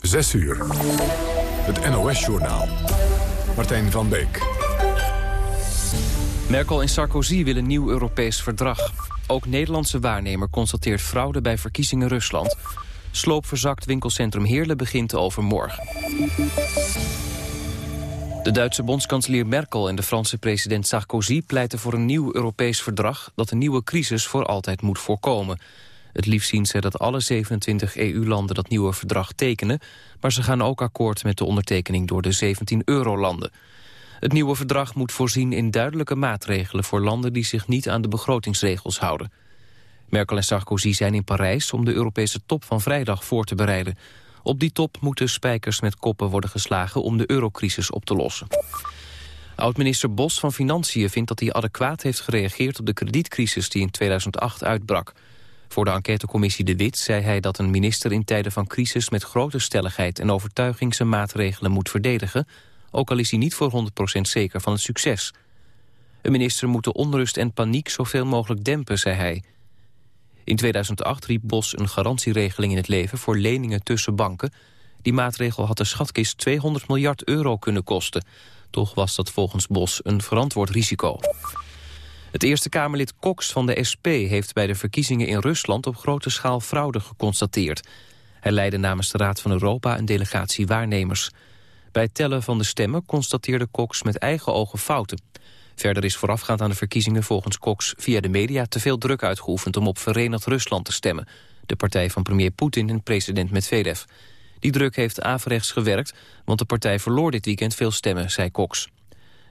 6 uur. Het NOS-journaal. Martijn van Beek. Merkel en Sarkozy willen een nieuw Europees verdrag. Ook Nederlandse waarnemer constateert fraude bij verkiezingen Rusland. Sloopverzakt winkelcentrum Heerlen begint overmorgen. De Duitse bondskanselier Merkel en de Franse president Sarkozy pleiten voor een nieuw Europees verdrag dat een nieuwe crisis voor altijd moet voorkomen. Het liefst zien ze dat alle 27 EU-landen dat nieuwe verdrag tekenen... maar ze gaan ook akkoord met de ondertekening door de 17 eurolanden. Het nieuwe verdrag moet voorzien in duidelijke maatregelen... voor landen die zich niet aan de begrotingsregels houden. Merkel en Sarkozy zijn in Parijs om de Europese top van vrijdag voor te bereiden. Op die top moeten spijkers met koppen worden geslagen om de eurocrisis op te lossen. Oud-minister Bos van Financiën vindt dat hij adequaat heeft gereageerd op de kredietcrisis die in 2008 uitbrak. Voor de enquêtecommissie De Wit zei hij dat een minister in tijden van crisis met grote stelligheid en overtuiging zijn maatregelen moet verdedigen, ook al is hij niet voor 100% zeker van het succes. Een minister moet de onrust en paniek zoveel mogelijk dempen, zei hij. In 2008 riep Bos een garantieregeling in het leven voor leningen tussen banken. Die maatregel had de schatkist 200 miljard euro kunnen kosten. Toch was dat volgens Bos een verantwoord risico. Het Eerste Kamerlid Cox van de SP heeft bij de verkiezingen in Rusland op grote schaal fraude geconstateerd. Hij leidde namens de Raad van Europa een delegatie waarnemers. Bij het tellen van de stemmen constateerde Cox met eigen ogen fouten. Verder is voorafgaand aan de verkiezingen volgens Cox via de media te veel druk uitgeoefend om op Verenigd Rusland te stemmen. De partij van premier Poetin en president Medvedev. Die druk heeft averechts gewerkt, want de partij verloor dit weekend veel stemmen, zei Cox.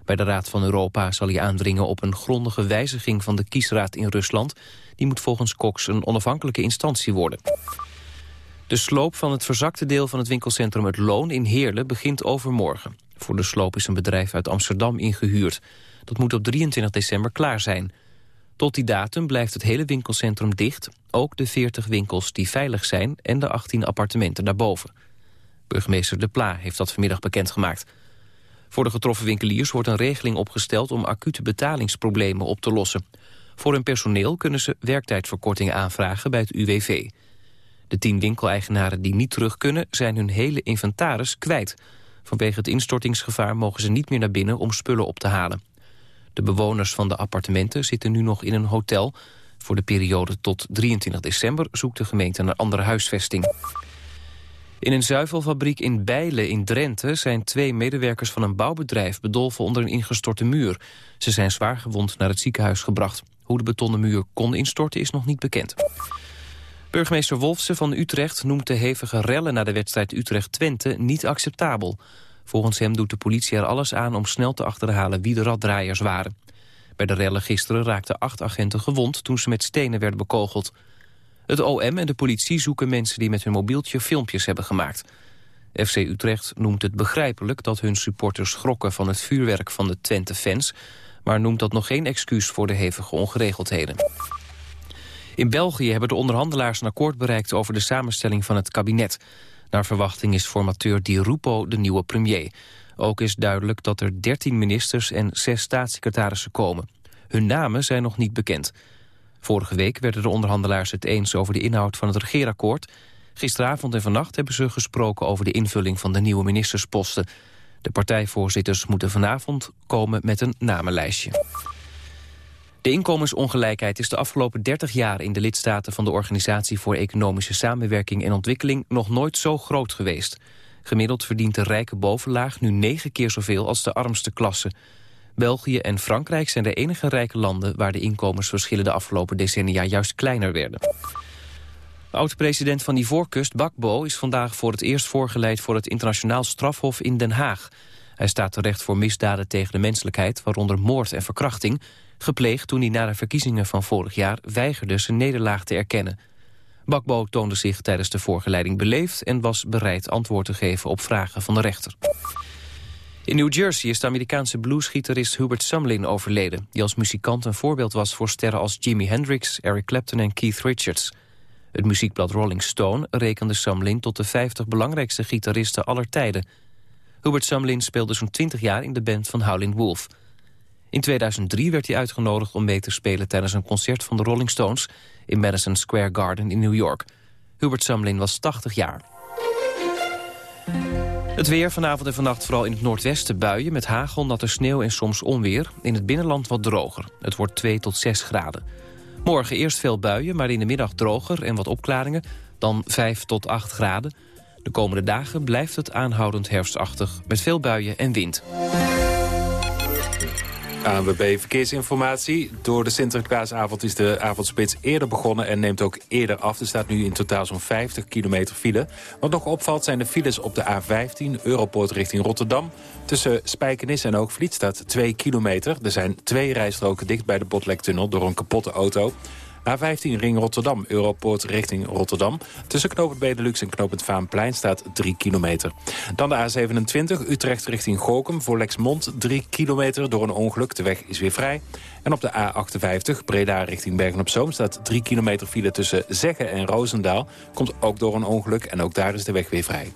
Bij de Raad van Europa zal hij aandringen op een grondige wijziging van de kiesraad in Rusland. Die moet volgens Cox een onafhankelijke instantie worden. De sloop van het verzakte deel van het winkelcentrum Het Loon in Heerlen begint overmorgen. Voor de sloop is een bedrijf uit Amsterdam ingehuurd. Dat moet op 23 december klaar zijn. Tot die datum blijft het hele winkelcentrum dicht. Ook de 40 winkels die veilig zijn en de 18 appartementen daarboven. Burgemeester De Pla heeft dat vanmiddag bekendgemaakt. Voor de getroffen winkeliers wordt een regeling opgesteld... om acute betalingsproblemen op te lossen. Voor hun personeel kunnen ze werktijdverkortingen aanvragen bij het UWV. De tien winkeleigenaren die niet terug kunnen... zijn hun hele inventaris kwijt. Vanwege het instortingsgevaar mogen ze niet meer naar binnen... om spullen op te halen. De bewoners van de appartementen zitten nu nog in een hotel. Voor de periode tot 23 december zoekt de gemeente naar andere huisvesting. In een zuivelfabriek in Bijlen in Drenthe zijn twee medewerkers van een bouwbedrijf bedolven onder een ingestorte muur. Ze zijn zwaar gewond naar het ziekenhuis gebracht. Hoe de betonnen muur kon instorten is nog niet bekend. Burgemeester Wolfsen van Utrecht noemt de hevige rellen na de wedstrijd Utrecht-Twente niet acceptabel. Volgens hem doet de politie er alles aan om snel te achterhalen wie de raddraaiers waren. Bij de rellen gisteren raakten acht agenten gewond toen ze met stenen werden bekogeld. Het OM en de politie zoeken mensen die met hun mobieltje filmpjes hebben gemaakt. FC Utrecht noemt het begrijpelijk dat hun supporters schrokken van het vuurwerk van de Twente-fans... maar noemt dat nog geen excuus voor de hevige ongeregeldheden. In België hebben de onderhandelaars een akkoord bereikt over de samenstelling van het kabinet. Naar verwachting is formateur Di Rupo de nieuwe premier. Ook is duidelijk dat er 13 ministers en 6 staatssecretarissen komen. Hun namen zijn nog niet bekend. Vorige week werden de onderhandelaars het eens over de inhoud van het regeerakkoord. Gisteravond en vannacht hebben ze gesproken over de invulling van de nieuwe ministersposten. De partijvoorzitters moeten vanavond komen met een namenlijstje. De inkomensongelijkheid is de afgelopen 30 jaar in de lidstaten van de Organisatie voor Economische Samenwerking en Ontwikkeling nog nooit zo groot geweest. Gemiddeld verdient de rijke bovenlaag nu negen keer zoveel als de armste klasse. België en Frankrijk zijn de enige rijke landen... waar de inkomensverschillen de afgelopen decennia juist kleiner werden. Oud-president van Ivoorkust, Bakbo, is vandaag voor het eerst voorgeleid... voor het internationaal strafhof in Den Haag. Hij staat terecht voor misdaden tegen de menselijkheid... waaronder moord en verkrachting, gepleegd toen hij na de verkiezingen van vorig jaar... weigerde zijn nederlaag te erkennen. Bakbo toonde zich tijdens de voorgeleiding beleefd... en was bereid antwoord te geven op vragen van de rechter. In New Jersey is de Amerikaanse bluesgitarist Hubert Sumlin overleden... die als muzikant een voorbeeld was voor sterren als Jimi Hendrix, Eric Clapton en Keith Richards. Het muziekblad Rolling Stone rekende Sumlin tot de 50 belangrijkste gitaristen aller tijden. Hubert Sumlin speelde zo'n 20 jaar in de band van Howlin' Wolf. In 2003 werd hij uitgenodigd om mee te spelen tijdens een concert van de Rolling Stones... in Madison Square Garden in New York. Hubert Sumlin was 80 jaar. Het weer vanavond en vannacht vooral in het noordwesten buien... met hagel, natte sneeuw en soms onweer. In het binnenland wat droger. Het wordt 2 tot 6 graden. Morgen eerst veel buien, maar in de middag droger en wat opklaringen. Dan 5 tot 8 graden. De komende dagen blijft het aanhoudend herfstachtig... met veel buien en wind. ANWB Verkeersinformatie. Door de Sinterklaasavond is de avondspits eerder begonnen en neemt ook eerder af. Er staat nu in totaal zo'n 50 kilometer file. Wat nog opvalt zijn de files op de A15, Europoort richting Rotterdam. Tussen Spijkenis en Oogvliet staat 2 kilometer. Er zijn twee rijstroken dicht bij de Botlektunnel door een kapotte auto. A15 Ring Rotterdam, Europoort richting Rotterdam. Tussen knooppunt Benelux en knooppunt Vaanplein staat 3 kilometer. Dan de A27 Utrecht richting Gorkum voor Lexmond 3 kilometer door een ongeluk. De weg is weer vrij. En op de A58 Breda richting Bergen-op-Zoom staat 3 kilometer file tussen Zeggen en Roosendaal. Komt ook door een ongeluk en ook daar is de weg weer vrij.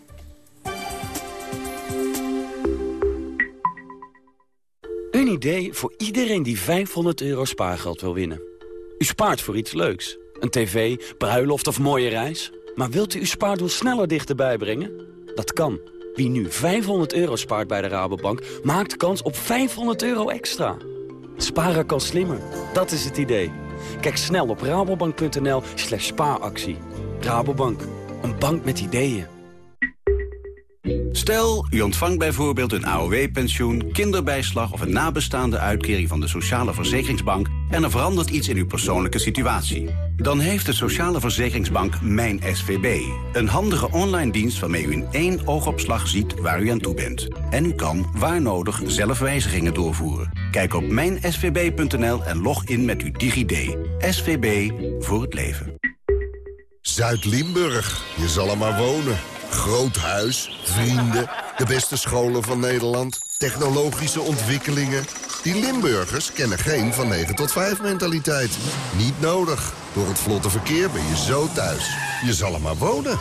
Een idee voor iedereen die 500 euro spaargeld wil winnen. U spaart voor iets leuks. Een tv, bruiloft of mooie reis. Maar wilt u uw spaardoel sneller dichterbij brengen? Dat kan. Wie nu 500 euro spaart bij de Rabobank, maakt kans op 500 euro extra. Sparen kan slimmer. Dat is het idee. Kijk snel op rabobank.nl slash spaaractie. Rabobank, een bank met ideeën. Stel, u ontvangt bijvoorbeeld een AOW-pensioen, kinderbijslag... of een nabestaande uitkering van de Sociale Verzekeringsbank... en er verandert iets in uw persoonlijke situatie. Dan heeft de Sociale Verzekeringsbank Mijn SVB. Een handige online dienst waarmee u in één oogopslag ziet waar u aan toe bent. En u kan, waar nodig, zelf wijzigingen doorvoeren. Kijk op mijnsvb.nl en log in met uw DigiD. SVB voor het leven. Zuid-Limburg, je zal er maar wonen. Groot huis, vrienden, de beste scholen van Nederland, technologische ontwikkelingen. Die Limburgers kennen geen van 9 tot 5 mentaliteit. Niet nodig. Door het vlotte verkeer ben je zo thuis. Je zal er maar wonen.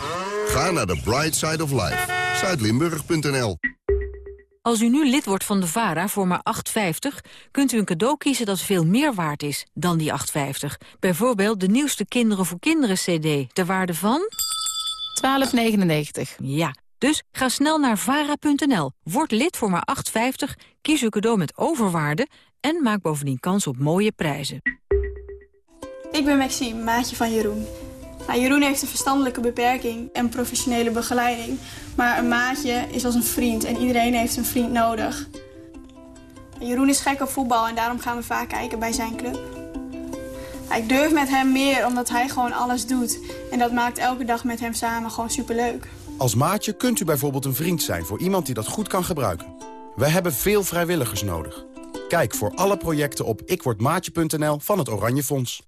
Ga naar de Bright Side of Life. Zuidlimburg.nl Als u nu lid wordt van de VARA voor maar 8,50... kunt u een cadeau kiezen dat veel meer waard is dan die 8,50. Bijvoorbeeld de nieuwste Kinderen voor Kinderen CD. Ter waarde van... 12,99. Ja, dus ga snel naar vara.nl, word lid voor maar 8,50, kies uw cadeau met overwaarde... en maak bovendien kans op mooie prijzen. Ik ben Maxime, maatje van Jeroen. Nou, Jeroen heeft een verstandelijke beperking en professionele begeleiding. Maar een maatje is als een vriend en iedereen heeft een vriend nodig. Jeroen is gek op voetbal en daarom gaan we vaak kijken bij zijn club. Ik durf met hem meer omdat hij gewoon alles doet. En dat maakt elke dag met hem samen gewoon superleuk. Als maatje kunt u bijvoorbeeld een vriend zijn voor iemand die dat goed kan gebruiken. Wij hebben veel vrijwilligers nodig. Kijk voor alle projecten op ikwordmaatje.nl van het Oranje Fonds.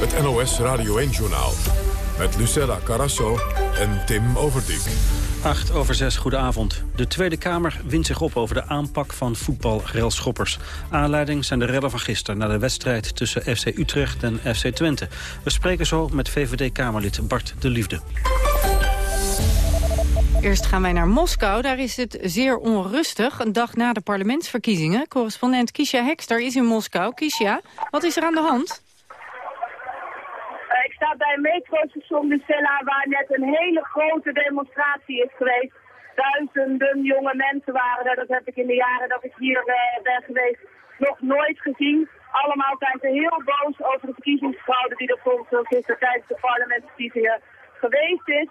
Het NOS Radio 1-journaal. Met Lucella Carasso en Tim Overdijk. 8 over 6, goedenavond. De Tweede Kamer wint zich op over de aanpak van voetbalrelschoppers. Aanleiding zijn de rellen van gisteren... na de wedstrijd tussen FC Utrecht en FC Twente. We spreken zo met VVD-Kamerlid Bart de Liefde. Eerst gaan wij naar Moskou. Daar is het zeer onrustig. Een dag na de parlementsverkiezingen. Correspondent Kisha Hekster is in Moskou. Kisha, wat is er aan de hand? Sta bij metrostation de Cella waar net een hele grote demonstratie is geweest. Duizenden jonge mensen waren er, dat heb ik in de jaren dat ik hier uh, ben geweest nog nooit gezien. Allemaal zijn ze heel boos over de verkiezingsfraude die er volgens gisteren tijdens de parlementsverkiezingen geweest is.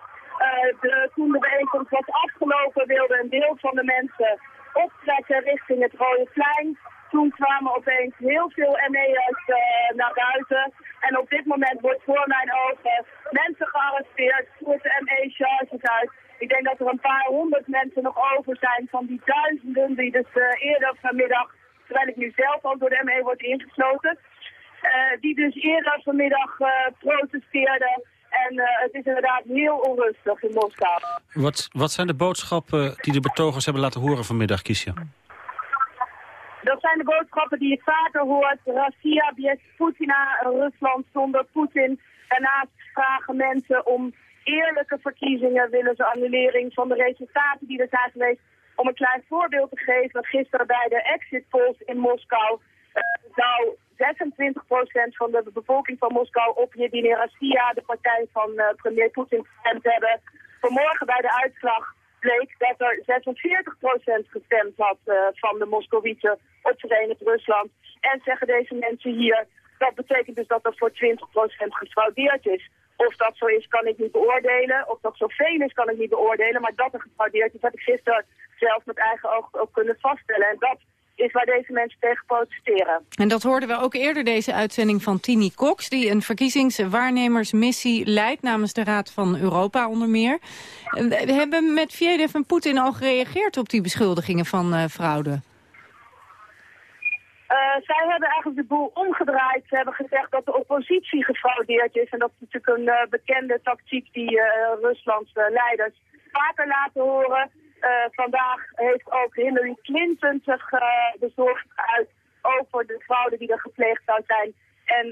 Uh, de, toen de bijeenkomst was afgelopen wilde een deel van de mensen optrekken richting het Rode Plein. Toen kwamen opeens heel veel ME'ers uh, naar buiten. En op dit moment wordt voor mijn ogen mensen gearresteerd, voert ME-charges uit. Ik denk dat er een paar honderd mensen nog over zijn van die duizenden die dus uh, eerder vanmiddag, terwijl ik nu zelf al door de ME word ingesloten, uh, die dus eerder vanmiddag protesteerden. En het is inderdaad heel onrustig in Moskou. Wat, wat zijn de boodschappen die de betogers hebben laten horen vanmiddag, Kiesja? Dat zijn de boodschappen die je vaker hoort. Russia biedt Putina, Rusland zonder Poetin. Daarnaast vragen mensen om eerlijke verkiezingen. Willen ze annulering van de resultaten die er zijn geweest. Om een klein voorbeeld te geven. Gisteren bij de exit polls in Moskou eh, zou 26% van de bevolking van Moskou op Yedineh Rassia, de partij van eh, premier Poetin, gestemd hebben. Vanmorgen bij de uitslag bleek dat er 46% gestemd had van de Moskowieten op Verenigd Rusland. En zeggen deze mensen hier, dat betekent dus dat er voor 20% gefraudeerd is. Of dat zo is, kan ik niet beoordelen. Of dat zoveel is, kan ik niet beoordelen. Maar dat er gefraudeerd is, heb ik gisteren zelf met eigen ogen ook kunnen vaststellen. En dat is waar deze mensen tegen protesteren. En dat hoorden we ook eerder deze uitzending van Tini Cox... die een verkiezingswaarnemersmissie leidt namens de Raad van Europa onder meer. We hebben met Viedev en Poetin al gereageerd op die beschuldigingen van uh, fraude. Uh, zij hebben eigenlijk de boel omgedraaid. Ze hebben gezegd dat de oppositie gefraudeerd is. En dat is natuurlijk een uh, bekende tactiek die Ruslands leiders vaker laten horen. Vandaag heeft ook Hillary Clinton zich bezorgd uit over de fraude die er gepleegd zou zijn. En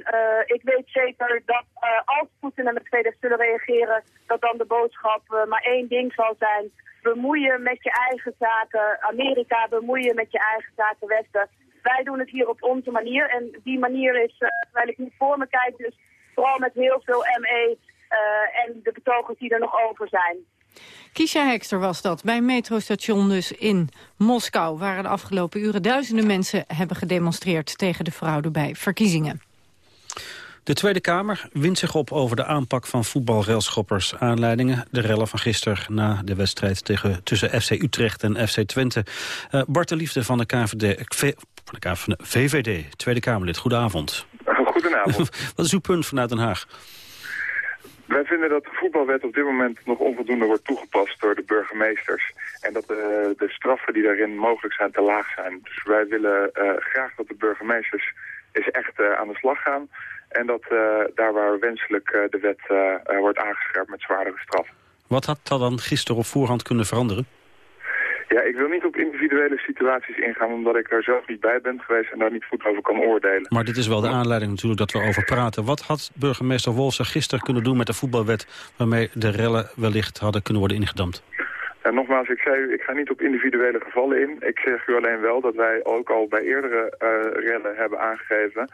ik weet zeker dat als Poetin en de tweede zullen reageren, dat dan de boodschap maar één ding zal zijn. Bemoeien met je eigen zaken, Amerika, bemoeien met je eigen zaken, Westen. Wij doen het hier op onze manier. En die manier is, uh, terwijl ik niet voor me kijk, dus vooral met heel veel ME uh, en de betogers die er nog over zijn. Kisha Hekster was dat, bij een metrostation dus in Moskou... waar de afgelopen uren duizenden mensen hebben gedemonstreerd... tegen de fraude bij verkiezingen. De Tweede Kamer wint zich op over de aanpak van voetbalrelschoppers. Aanleidingen, de rellen van gisteren na de wedstrijd tegen, tussen FC Utrecht en FC Twente. Uh, Bart de Liefde van de KVD, van de VVD, Tweede Kamerlid. Goedenavond. Goedenavond. Wat is uw punt vanuit Den Haag? Wij vinden dat de voetbalwet op dit moment nog onvoldoende wordt toegepast door de burgemeesters. En dat de, de straffen die daarin mogelijk zijn te laag zijn. Dus wij willen uh, graag dat de burgemeesters eens echt uh, aan de slag gaan. En dat daar waar wenselijk de wet wordt aangescherpt met zwaardere straffen. Wat had dat dan gisteren op voorhand kunnen veranderen? Ja, ik wil niet op individuele situaties ingaan... omdat ik daar zelf niet bij ben geweest en daar niet goed over kan oordelen. Maar dit is wel de aanleiding natuurlijk dat we over praten. Wat had burgemeester Wolfsen gisteren kunnen doen met de voetbalwet... waarmee de rellen wellicht hadden kunnen worden ingedampt? Ja, nogmaals, ik zei u, ik ga niet op individuele gevallen in. Ik zeg u alleen wel dat wij ook al bij eerdere uh, rellen hebben aangegeven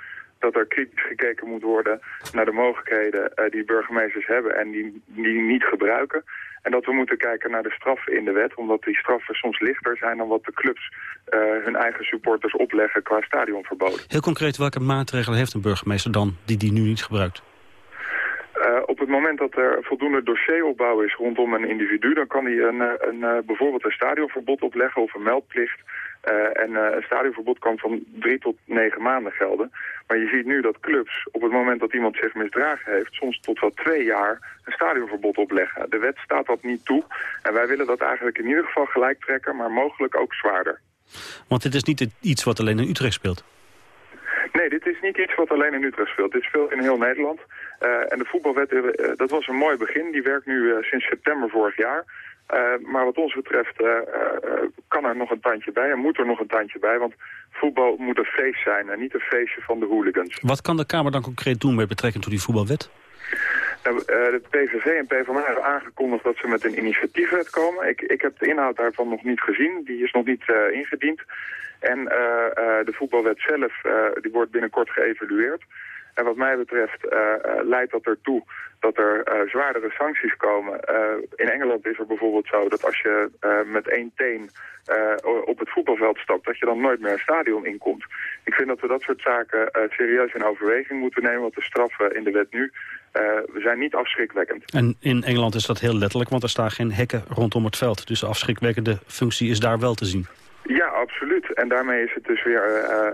dat er kritisch gekeken moet worden naar de mogelijkheden uh, die burgemeesters hebben en die, die niet gebruiken. En dat we moeten kijken naar de straffen in de wet, omdat die straffen soms lichter zijn dan wat de clubs uh, hun eigen supporters opleggen qua stadionverboden. Heel concreet, welke maatregelen heeft een burgemeester dan die die nu niet gebruikt? Uh, op het moment dat er voldoende dossieropbouw is rondom een individu... dan kan hij een, een, een, bijvoorbeeld een stadionverbod opleggen of een meldplicht. Uh, en een stadionverbod kan van drie tot negen maanden gelden. Maar je ziet nu dat clubs op het moment dat iemand zich misdragen heeft... soms tot wel twee jaar een stadionverbod opleggen. De wet staat dat niet toe. En wij willen dat eigenlijk in ieder geval gelijk trekken, maar mogelijk ook zwaarder. Want dit is niet iets wat alleen in Utrecht speelt. Nee, dit is niet iets wat alleen in Utrecht speelt. Dit speelt in heel Nederland. Uh, en de voetbalwet, uh, dat was een mooi begin. Die werkt nu uh, sinds september vorig jaar. Maar wat ons betreft kan er nog een tandje bij en moet er nog een tandje bij. Want voetbal moet een feest zijn en niet een feestje van de hooligans. Wat kan de Kamer dan concreet doen met betrekking tot die voetbalwet? Nou, de PVV en PvdA hebben aangekondigd dat ze met een initiatiefwet komen. Ik, ik heb de inhoud daarvan nog niet gezien. Die is nog niet ingediend. En de voetbalwet zelf die wordt binnenkort geëvalueerd. En wat mij betreft leidt dat ertoe dat er zwaardere sancties komen. in Engeland is er bijvoorbeeld zo dat als je met één teen op het voetbalveld stapt... dat je dan nooit meer een stadion inkomt. Ik vind dat we dat soort zaken serieus in overweging moeten nemen... want de straffen in de wet nu we zijn niet afschrikwekkend. En in Engeland is dat heel letterlijk, want er staan geen hekken rondom het veld. Dus de afschrikwekkende functie is daar wel te zien. Ja, absoluut. En daarmee is het dus weer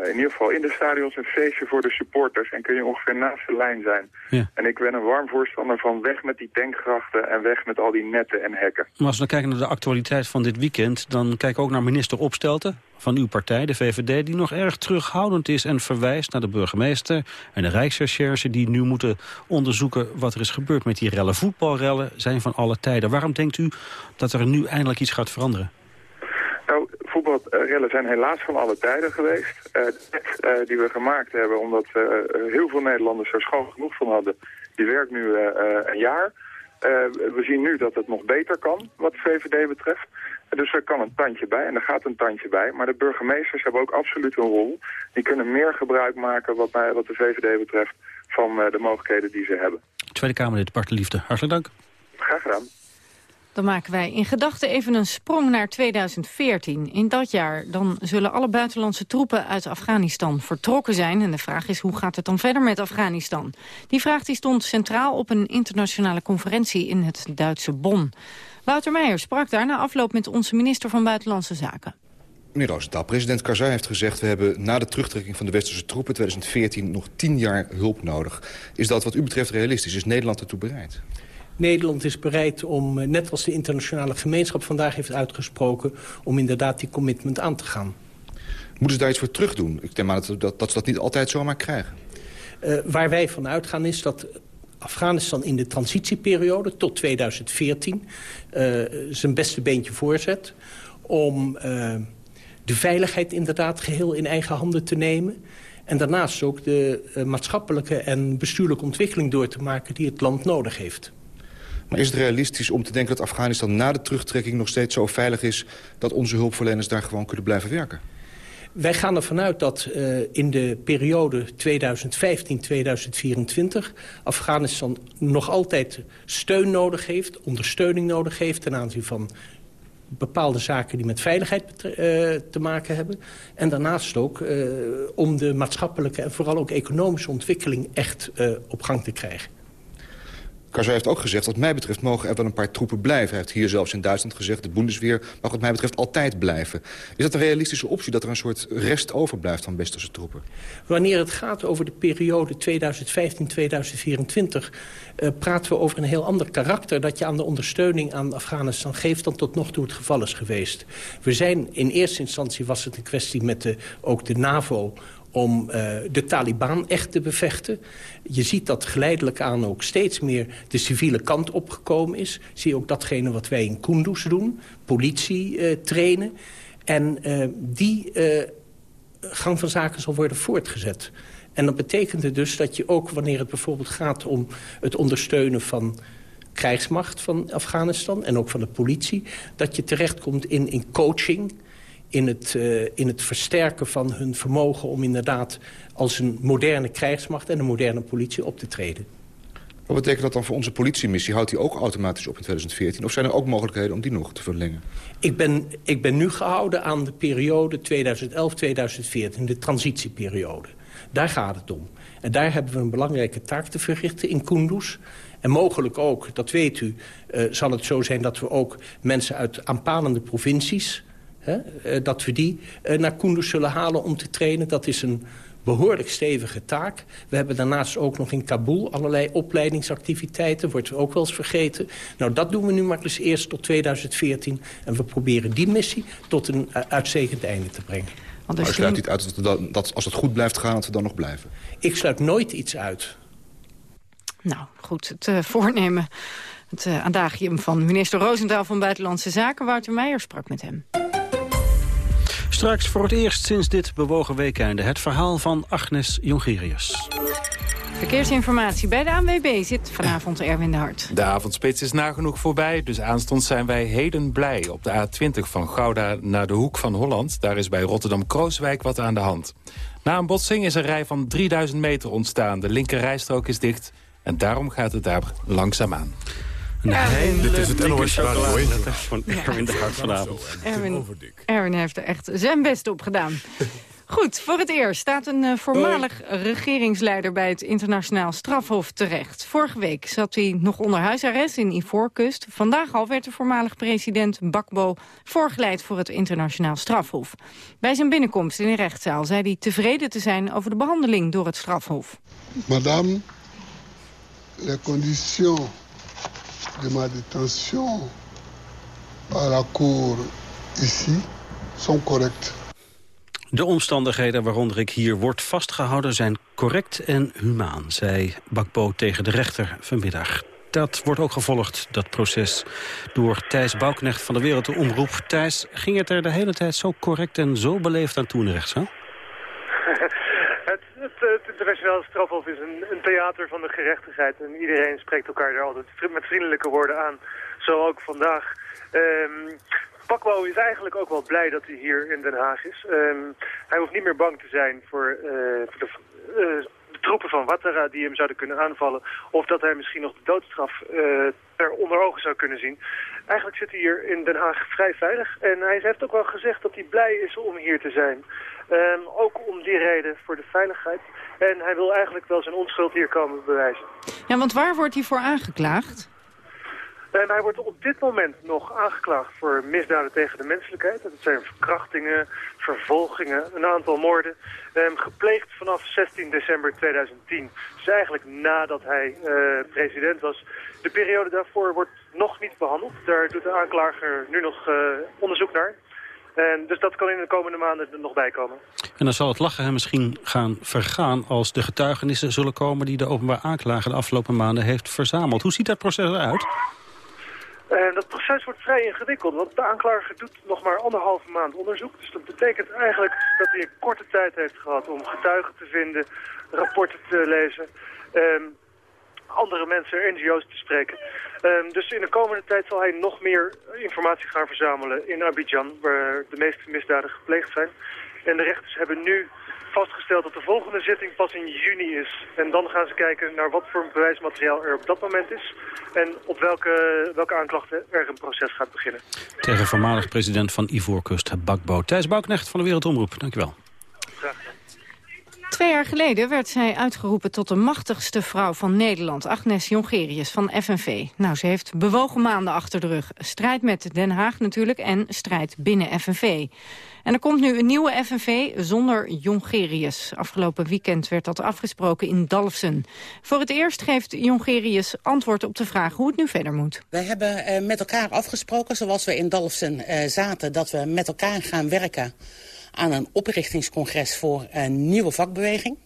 uh, in ieder geval in de stadions een feestje voor de supporters. En kun je ongeveer naast de lijn zijn. Ja. En ik ben een warm voorstander van weg met die tankgrachten en weg met al die netten en hekken. Maar als we dan kijken naar de actualiteit van dit weekend... dan kijken we ook naar minister Opstelten van uw partij, de VVD... die nog erg terughoudend is en verwijst naar de burgemeester... en de Rijksrecherche die nu moeten onderzoeken wat er is gebeurd met die rellen. Voetbalrellen zijn van alle tijden. Waarom denkt u dat er nu eindelijk iets gaat veranderen? Voetbalrellen zijn helaas van alle tijden geweest. Uh, de wet uh, die we gemaakt hebben, omdat heel veel Nederlanders er schoon genoeg van hadden... die werkt nu een jaar... We zien nu dat het nog beter kan, wat de VVD betreft. Dus er kan een tandje bij en er gaat een tandje bij. Maar de burgemeesters hebben ook absoluut een rol. Die kunnen meer gebruik maken wat, mij, wat de VVD betreft van de mogelijkheden die ze hebben. Tweede Kamerlid Bart Liefde, hartelijk dank. Graag gedaan. Dan maken wij in gedachten even een sprong naar 2014. In dat jaar dan zullen alle buitenlandse troepen uit Afghanistan vertrokken zijn. En de vraag is, hoe gaat het dan verder met Afghanistan? Die vraag die stond centraal op een internationale conferentie in het Duitse Bonn. Wouter Meijer sprak daar na afloop met onze minister van Buitenlandse Zaken. Meneer Roosentaal, president Karzai heeft gezegd... we hebben na de terugtrekking van de westerse troepen 2014 nog tien jaar hulp nodig. Is dat wat u betreft realistisch? Is Nederland ertoe bereid? Nederland is bereid om, eh, net als de internationale gemeenschap vandaag heeft uitgesproken... om inderdaad die commitment aan te gaan. Moeten ze daar iets voor terug doen? Ik denk maar dat, dat, dat ze dat niet altijd zomaar krijgen. Uh, waar wij van uitgaan is dat Afghanistan in de transitieperiode tot 2014... Uh, zijn beste beentje voorzet om uh, de veiligheid inderdaad geheel in eigen handen te nemen... en daarnaast ook de maatschappelijke en bestuurlijke ontwikkeling door te maken... die het land nodig heeft. Maar is het realistisch om te denken dat Afghanistan na de terugtrekking nog steeds zo veilig is... dat onze hulpverleners daar gewoon kunnen blijven werken? Wij gaan ervan uit dat uh, in de periode 2015-2024... Afghanistan nog altijd steun nodig heeft, ondersteuning nodig heeft... ten aanzien van bepaalde zaken die met veiligheid uh, te maken hebben. En daarnaast ook uh, om de maatschappelijke en vooral ook economische ontwikkeling echt op gang te krijgen. Karzai heeft ook gezegd, wat mij betreft mogen er wel een paar troepen blijven. Hij heeft hier zelfs in Duitsland gezegd, de Bundesweer mag wat mij betreft altijd blijven. Is dat een realistische optie, dat er een soort rest overblijft van westerse troepen? Wanneer het gaat over de periode 2015-2024... Uh, praten we over een heel ander karakter... dat je aan de ondersteuning aan Afghanistan geeft... dan tot nog toe het geval is geweest. We zijn, in eerste instantie was het een kwestie met de, ook de NAVO om uh, de Taliban echt te bevechten. Je ziet dat geleidelijk aan ook steeds meer de civiele kant opgekomen is. Zie je ook datgene wat wij in Kunduz doen, politie uh, trainen. En uh, die gang van zaken zal worden voortgezet. En dat betekent dus dat je ook, wanneer het bijvoorbeeld gaat om het ondersteunen van krijgsmacht van Afghanistan en ook van de politie... dat je terechtkomt in, in coaching in het, uh, in het versterken van hun vermogen... om inderdaad als een moderne krijgsmacht en een moderne politie op te treden. Wat betekent dat dan voor onze politiemissie? Houdt die ook automatisch op in 2014? Of zijn er ook mogelijkheden om die nog te verlengen? Ik ben, ik ben nu gehouden aan de periode 2011-2014, de transitieperiode. Daar gaat het om. En daar hebben we een belangrijke taak te verrichten in Kunduz. En mogelijk ook, dat weet u, uh, zal het zo zijn dat we ook mensen uit aanpalende provincies Hè, dat we die naar Kunduz zullen halen om te trainen. Dat is een behoorlijk stevige taak. We hebben daarnaast ook nog in Kabul allerlei opleidingsactiviteiten. Wordt ook wel eens vergeten. Nou, dat doen we nu maar eens eerst tot 2014. En we proberen die missie tot een uitstekend einde te brengen. Want maar u sluit niet uit dat, dat als het goed blijft gaan, dat we dan nog blijven? Ik sluit nooit iets uit. Nou, goed, het uh, voornemen, het uh, adagium van minister Roosendaal van Buitenlandse Zaken. Wouter Meijer sprak met hem. Straks voor het eerst sinds dit bewogen weekende het verhaal van Agnes Jongerius. Verkeersinformatie bij de ANWB zit vanavond Erwin de Hart. De avondspits is nagenoeg voorbij, dus aanstonds zijn wij heden blij. Op de A20 van Gouda naar de Hoek van Holland. Daar is bij Rotterdam-Krooswijk wat aan de hand. Na een botsing is een rij van 3000 meter ontstaan. De linker rijstrook is dicht en daarom gaat het daar langzaam aan. Nee, dit is het NOS Radio van Erwin de Hart vanavond. Erwin, Erwin heeft er echt zijn best op gedaan. Goed, voor het eerst staat een uh, voormalig regeringsleider bij het internationaal strafhof terecht. Vorige week zat hij nog onder huisarrest in Ivoorkust. Vandaag al werd de voormalig president Bakbo voorgeleid voor het internationaal strafhof. Bij zijn binnenkomst in de rechtszaal zei hij tevreden te zijn over de behandeling door het strafhof. Madame, les conditions de ma détention à la cour ici sont correctes. De omstandigheden waaronder ik hier word vastgehouden zijn correct en humaan, zei Bakbo tegen de rechter vanmiddag. Dat wordt ook gevolgd, dat proces, door Thijs Bouwknecht van de Wereldomroep. Thijs, ging het er de hele tijd zo correct en zo beleefd aan toe in de rechtszaal? Internationale strafhof is een, een, theater van de gerechtigheid. En iedereen spreekt elkaar daar altijd met vriendelijke woorden aan. Zo ook vandaag. Um, Bakbo is eigenlijk ook wel blij dat hij hier in Den Haag is. Ehm, hij hoeft niet meer bang te zijn voor, voor de, de, troepen van Ouattara die hem zouden kunnen aanvallen. Of dat hij misschien nog de doodstraf er onder ogen zou kunnen zien. Eigenlijk zit hij hier in Den Haag vrij veilig. En hij heeft ook wel gezegd dat hij blij is om hier te zijn. Um, ook om die reden voor de veiligheid. En hij wil eigenlijk wel zijn onschuld hier komen bewijzen. Ja, want waar wordt hij voor aangeklaagd? En hij wordt op dit moment nog aangeklaagd voor misdaden tegen de menselijkheid. Dat zijn verkrachtingen, vervolgingen, een aantal moorden. Um, gepleegd vanaf 16 december 2010. Dus eigenlijk nadat hij uh, president was. De periode daarvoor wordt nog niet behandeld. Daar doet de aanklager nu nog uh, onderzoek naar. En dus dat kan in de komende maanden er nog bij komen. En dan zal het lachen hem misschien gaan vergaan als de getuigenissen zullen komen... die de openbaar aanklager de afgelopen maanden heeft verzameld. Hoe ziet dat proces eruit? Uh, dat proces wordt vrij ingewikkeld, want de aanklager doet nog maar anderhalve maand onderzoek. Dus dat betekent eigenlijk dat hij een korte tijd heeft gehad om getuigen te vinden, rapporten te lezen. Uh, andere mensen, NGO's te spreken. Um, dus in de komende tijd zal hij nog meer informatie gaan verzamelen in Abidjan, waar de meeste misdaden gepleegd zijn. En de rechters hebben nu vastgesteld dat de volgende zitting pas in juni is. En dan gaan ze kijken naar wat voor bewijsmateriaal er op dat moment is. En op welke, welke aanklachten er een proces gaat beginnen. Tegen voormalig president van Ivoorkust, Bakbo. Thijs Bouknecht van de Wereldomroep, dankjewel. Twee jaar geleden werd zij uitgeroepen tot de machtigste vrouw van Nederland. Agnes Jongerius van FNV. Nou, ze heeft bewogen maanden achter de rug. Strijd met Den Haag natuurlijk en strijd binnen FNV. En er komt nu een nieuwe FNV zonder Jongerius. Afgelopen weekend werd dat afgesproken in Dalfsen. Voor het eerst geeft Jongerius antwoord op de vraag hoe het nu verder moet. Wij hebben uh, met elkaar afgesproken, zoals we in Dalfsen uh, zaten... dat we met elkaar gaan werken aan een oprichtingscongres voor een nieuwe vakbeweging.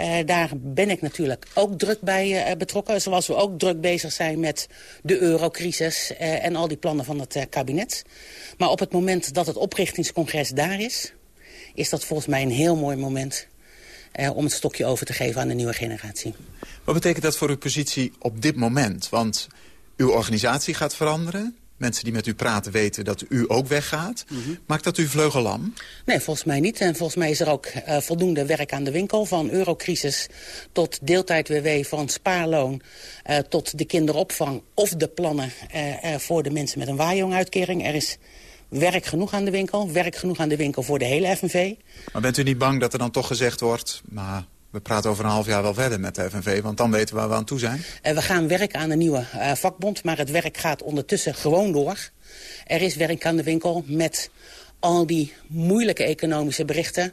Uh, daar ben ik natuurlijk ook druk bij uh, betrokken. Zoals we ook druk bezig zijn met de eurocrisis uh, en al die plannen van het kabinet. Maar op het moment dat het oprichtingscongres daar is... is dat volgens mij een heel mooi moment om het stokje over te geven aan de nieuwe generatie. Wat betekent dat voor uw positie op dit moment? Want uw organisatie gaat veranderen mensen die met u praten weten dat u ook weggaat. Mm -hmm. Maakt dat u vleugellam? Nee, volgens mij niet. En volgens mij is er ook uh, voldoende werk aan de winkel. Van eurocrisis tot deeltijd-WW, van spaarloon uh, tot de kinderopvang... of de plannen uh, voor de mensen met een waaijong-uitkering. Er is werk genoeg aan de winkel. Werk genoeg aan de winkel voor de hele FNV. Maar bent u niet bang dat er dan toch gezegd wordt... maar we praten over een half jaar wel verder met de FNV, want dan weten we waar we aan toe zijn. Uh, we gaan werken aan een nieuwe uh, vakbond, maar het werk gaat ondertussen gewoon door. Er is werk aan de winkel met al die moeilijke economische berichten.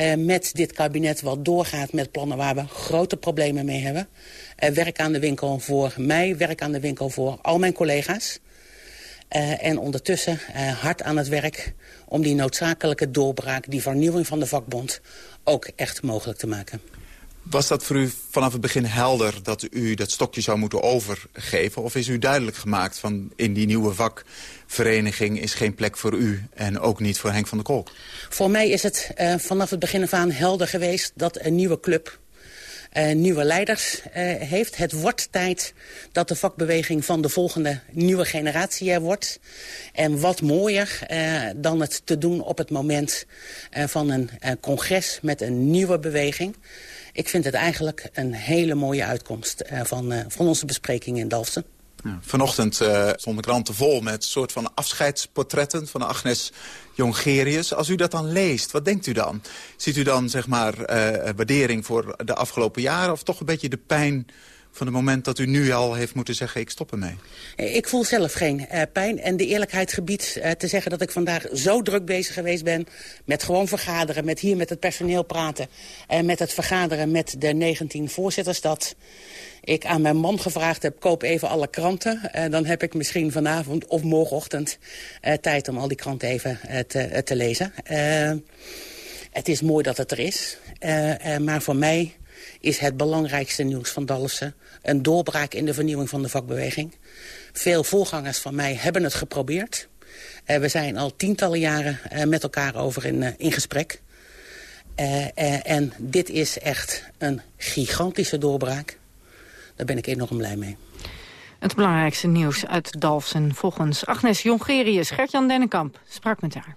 Uh, met dit kabinet wat doorgaat met plannen waar we grote problemen mee hebben. werk aan de winkel voor mij, werk aan de winkel voor al mijn collega's. en ondertussen hard aan het werk om die noodzakelijke doorbraak, die vernieuwing van de vakbond ook echt mogelijk te maken. Was dat voor u vanaf het begin helder dat u dat stokje zou moeten overgeven? Of is u duidelijk gemaakt van in die nieuwe vakvereniging is geen plek voor u en ook niet voor Henk van der Kolk? Voor mij is het uh, vanaf het begin af aan helder geweest dat een nieuwe club uh, nieuwe leiders uh, heeft. Het wordt tijd dat de vakbeweging van de volgende nieuwe generatie er wordt. En wat mooier uh, dan het te doen op het moment van een congres met een nieuwe beweging. Ik vind het eigenlijk een hele mooie uitkomst van, van onze bespreking in Dalfsen. Ja, vanochtend uh, stonden kranten vol met soort van afscheidsportretten van Agnes Jongerius. Als u dat dan leest, wat denkt u dan? Ziet u dan zeg maar uh, waardering voor de afgelopen jaren... of toch een beetje de pijn van het moment dat u nu al heeft moeten zeggen... ik stop ermee? Ik voel zelf geen uh, pijn. En de eerlijkheid gebiedt te zeggen dat ik vandaag zo druk bezig geweest ben... met gewoon vergaderen, met hier met het personeel praten... en met het vergaderen met de 19 voorzitters... dat ik aan mijn man gevraagd heb, koop even alle kranten. En dan heb ik misschien vanavond of morgenochtend uh, tijd om al die kranten even uh, te, te, lezen. het is mooi dat het er is. maar voor mij is het belangrijkste nieuws van Dalfsen... een doorbraak in de vernieuwing van de vakbeweging. Veel voorgangers van mij hebben het geprobeerd. we zijn al tientallen jaren met elkaar over in, in gesprek. en dit is echt een gigantische doorbraak. Daar ben ik enorm blij mee. Het belangrijkste nieuws uit Dalfsen volgens Agnes Jongerius. Gertjan Dennekamp sprak met haar.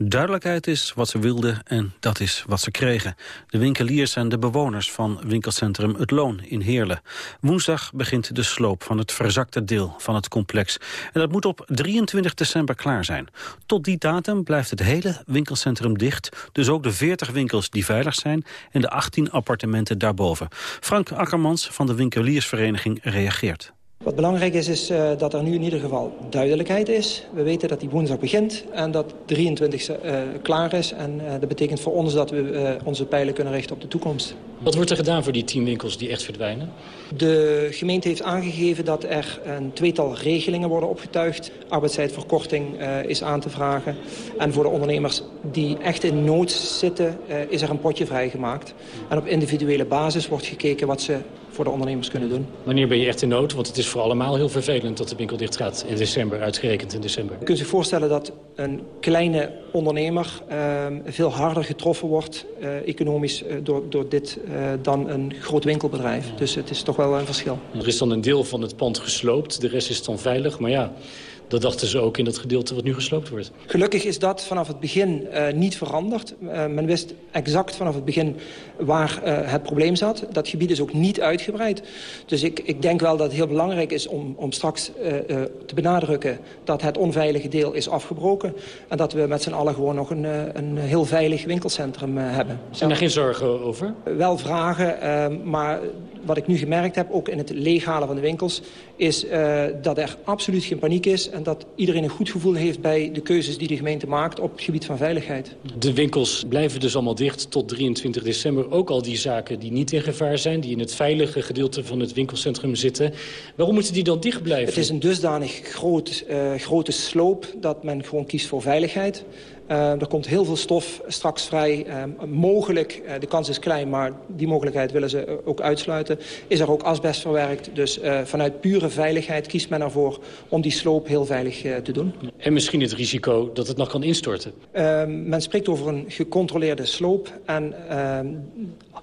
Duidelijkheid is wat ze wilden en dat is wat ze kregen. De winkeliers en de bewoners van winkelcentrum Het Loon in Heerlen. Woensdag begint de sloop van het verzakte deel van het complex. En dat moet op 23 december klaar zijn. Tot die datum blijft het hele winkelcentrum dicht. Dus ook de 40 winkels die veilig zijn en de 18 appartementen daarboven. Frank Akkermans van de winkeliersvereniging reageert. Wat belangrijk is, is uh, dat er nu in ieder geval duidelijkheid is. We weten dat die woensdag begint en dat 23 uh, klaar is. En uh, dat betekent voor ons dat we onze pijlen kunnen richten op de toekomst. Wat wordt er gedaan voor die tien winkels die echt verdwijnen? De gemeente heeft aangegeven dat er een tweetal regelingen worden opgetuigd. Arbeidstijdverkorting is aan te vragen. En voor de ondernemers die echt in nood zitten, is er een potje vrijgemaakt. En op individuele basis wordt gekeken wat ze voor de ondernemers kunnen doen. Wanneer ben je echt in nood? Want het is voor allemaal heel vervelend dat de winkel dicht gaat in december, uitgerekend in december. Je kunt zich voorstellen dat een kleine ondernemer uh, veel harder getroffen wordt uh, economisch uh, door, door dit dan een groot winkelbedrijf. Dus het is toch wel een verschil. Er is dan een deel van het pand gesloopt, de rest is dan veilig. Maar ja, dat dachten ze ook in het gedeelte wat nu gesloopt wordt. Gelukkig is dat vanaf het begin uh, niet veranderd. Uh, men wist exact vanaf het begin waar uh, het probleem zat. Dat gebied is ook niet uitgebreid. Dus ik, ik denk wel dat het heel belangrijk is om, om straks te benadrukken... dat het onveilige deel is afgebroken. En dat we met z'n allen gewoon nog een, een heel veilig winkelcentrum hebben. Zijn er geen zorgen over? Wel vragen, maar wat ik nu gemerkt heb, ook in het leeghalen van de winkels... is dat er absoluut geen paniek is... en dat iedereen een goed gevoel heeft bij de keuzes die de gemeente maakt... op het gebied van veiligheid. De winkels blijven dus allemaal dicht tot 23 december. Ook al die zaken die niet in gevaar zijn... die in het veilige gedeelte van het winkelcentrum zitten. Waarom moeten die dan dicht blijven? Het is een dusdanig groot, uh, grote sloop dat men gewoon kiest voor veiligheid. Uh, er komt heel veel stof straks vrij. Uh, mogelijk, uh, de kans is klein, maar die mogelijkheid willen ze ook uitsluiten. Is er ook asbest verwerkt. Dus vanuit pure veiligheid kiest men ervoor om die sloop heel veilig te doen. En misschien het risico dat het nog kan instorten? men spreekt over een gecontroleerde sloop. En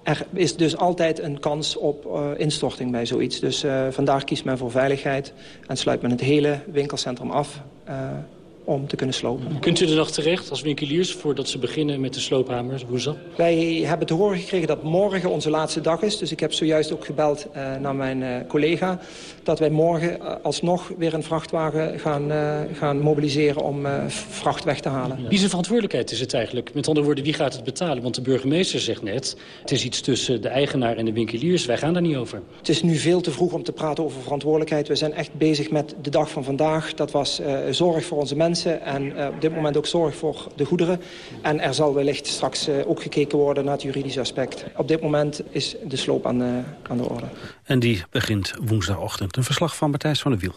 er is dus altijd een kans op instorting bij zoiets. Dus vandaar kiest men voor veiligheid en sluit men het hele winkelcentrum af om te kunnen slopen. Kunt u er nog terecht als winkeliers voordat ze beginnen met de sloophamers woensdag? Wij hebben te horen gekregen dat morgen onze laatste dag is. Dus ik heb zojuist ook gebeld uh, naar mijn uh, collega... dat wij morgen uh, alsnog weer een vrachtwagen gaan, gaan mobiliseren om vracht weg te halen. Wie zijn verantwoordelijkheid is het eigenlijk? Met andere woorden, wie gaat het betalen? Want de burgemeester zegt net... het is iets tussen de eigenaar en de winkeliers. Wij gaan daar niet over. Het is nu veel te vroeg om te praten over verantwoordelijkheid. We zijn echt bezig met de dag van vandaag. Dat was zorg voor onze mensen en uh, op dit moment ook zorg voor de goederen. En er zal wellicht straks uh, ook gekeken worden naar het juridische aspect. Op dit moment is de sloop aan de, aan de orde. En die begint woensdagochtend. Een verslag van Matthijs van der Wiel.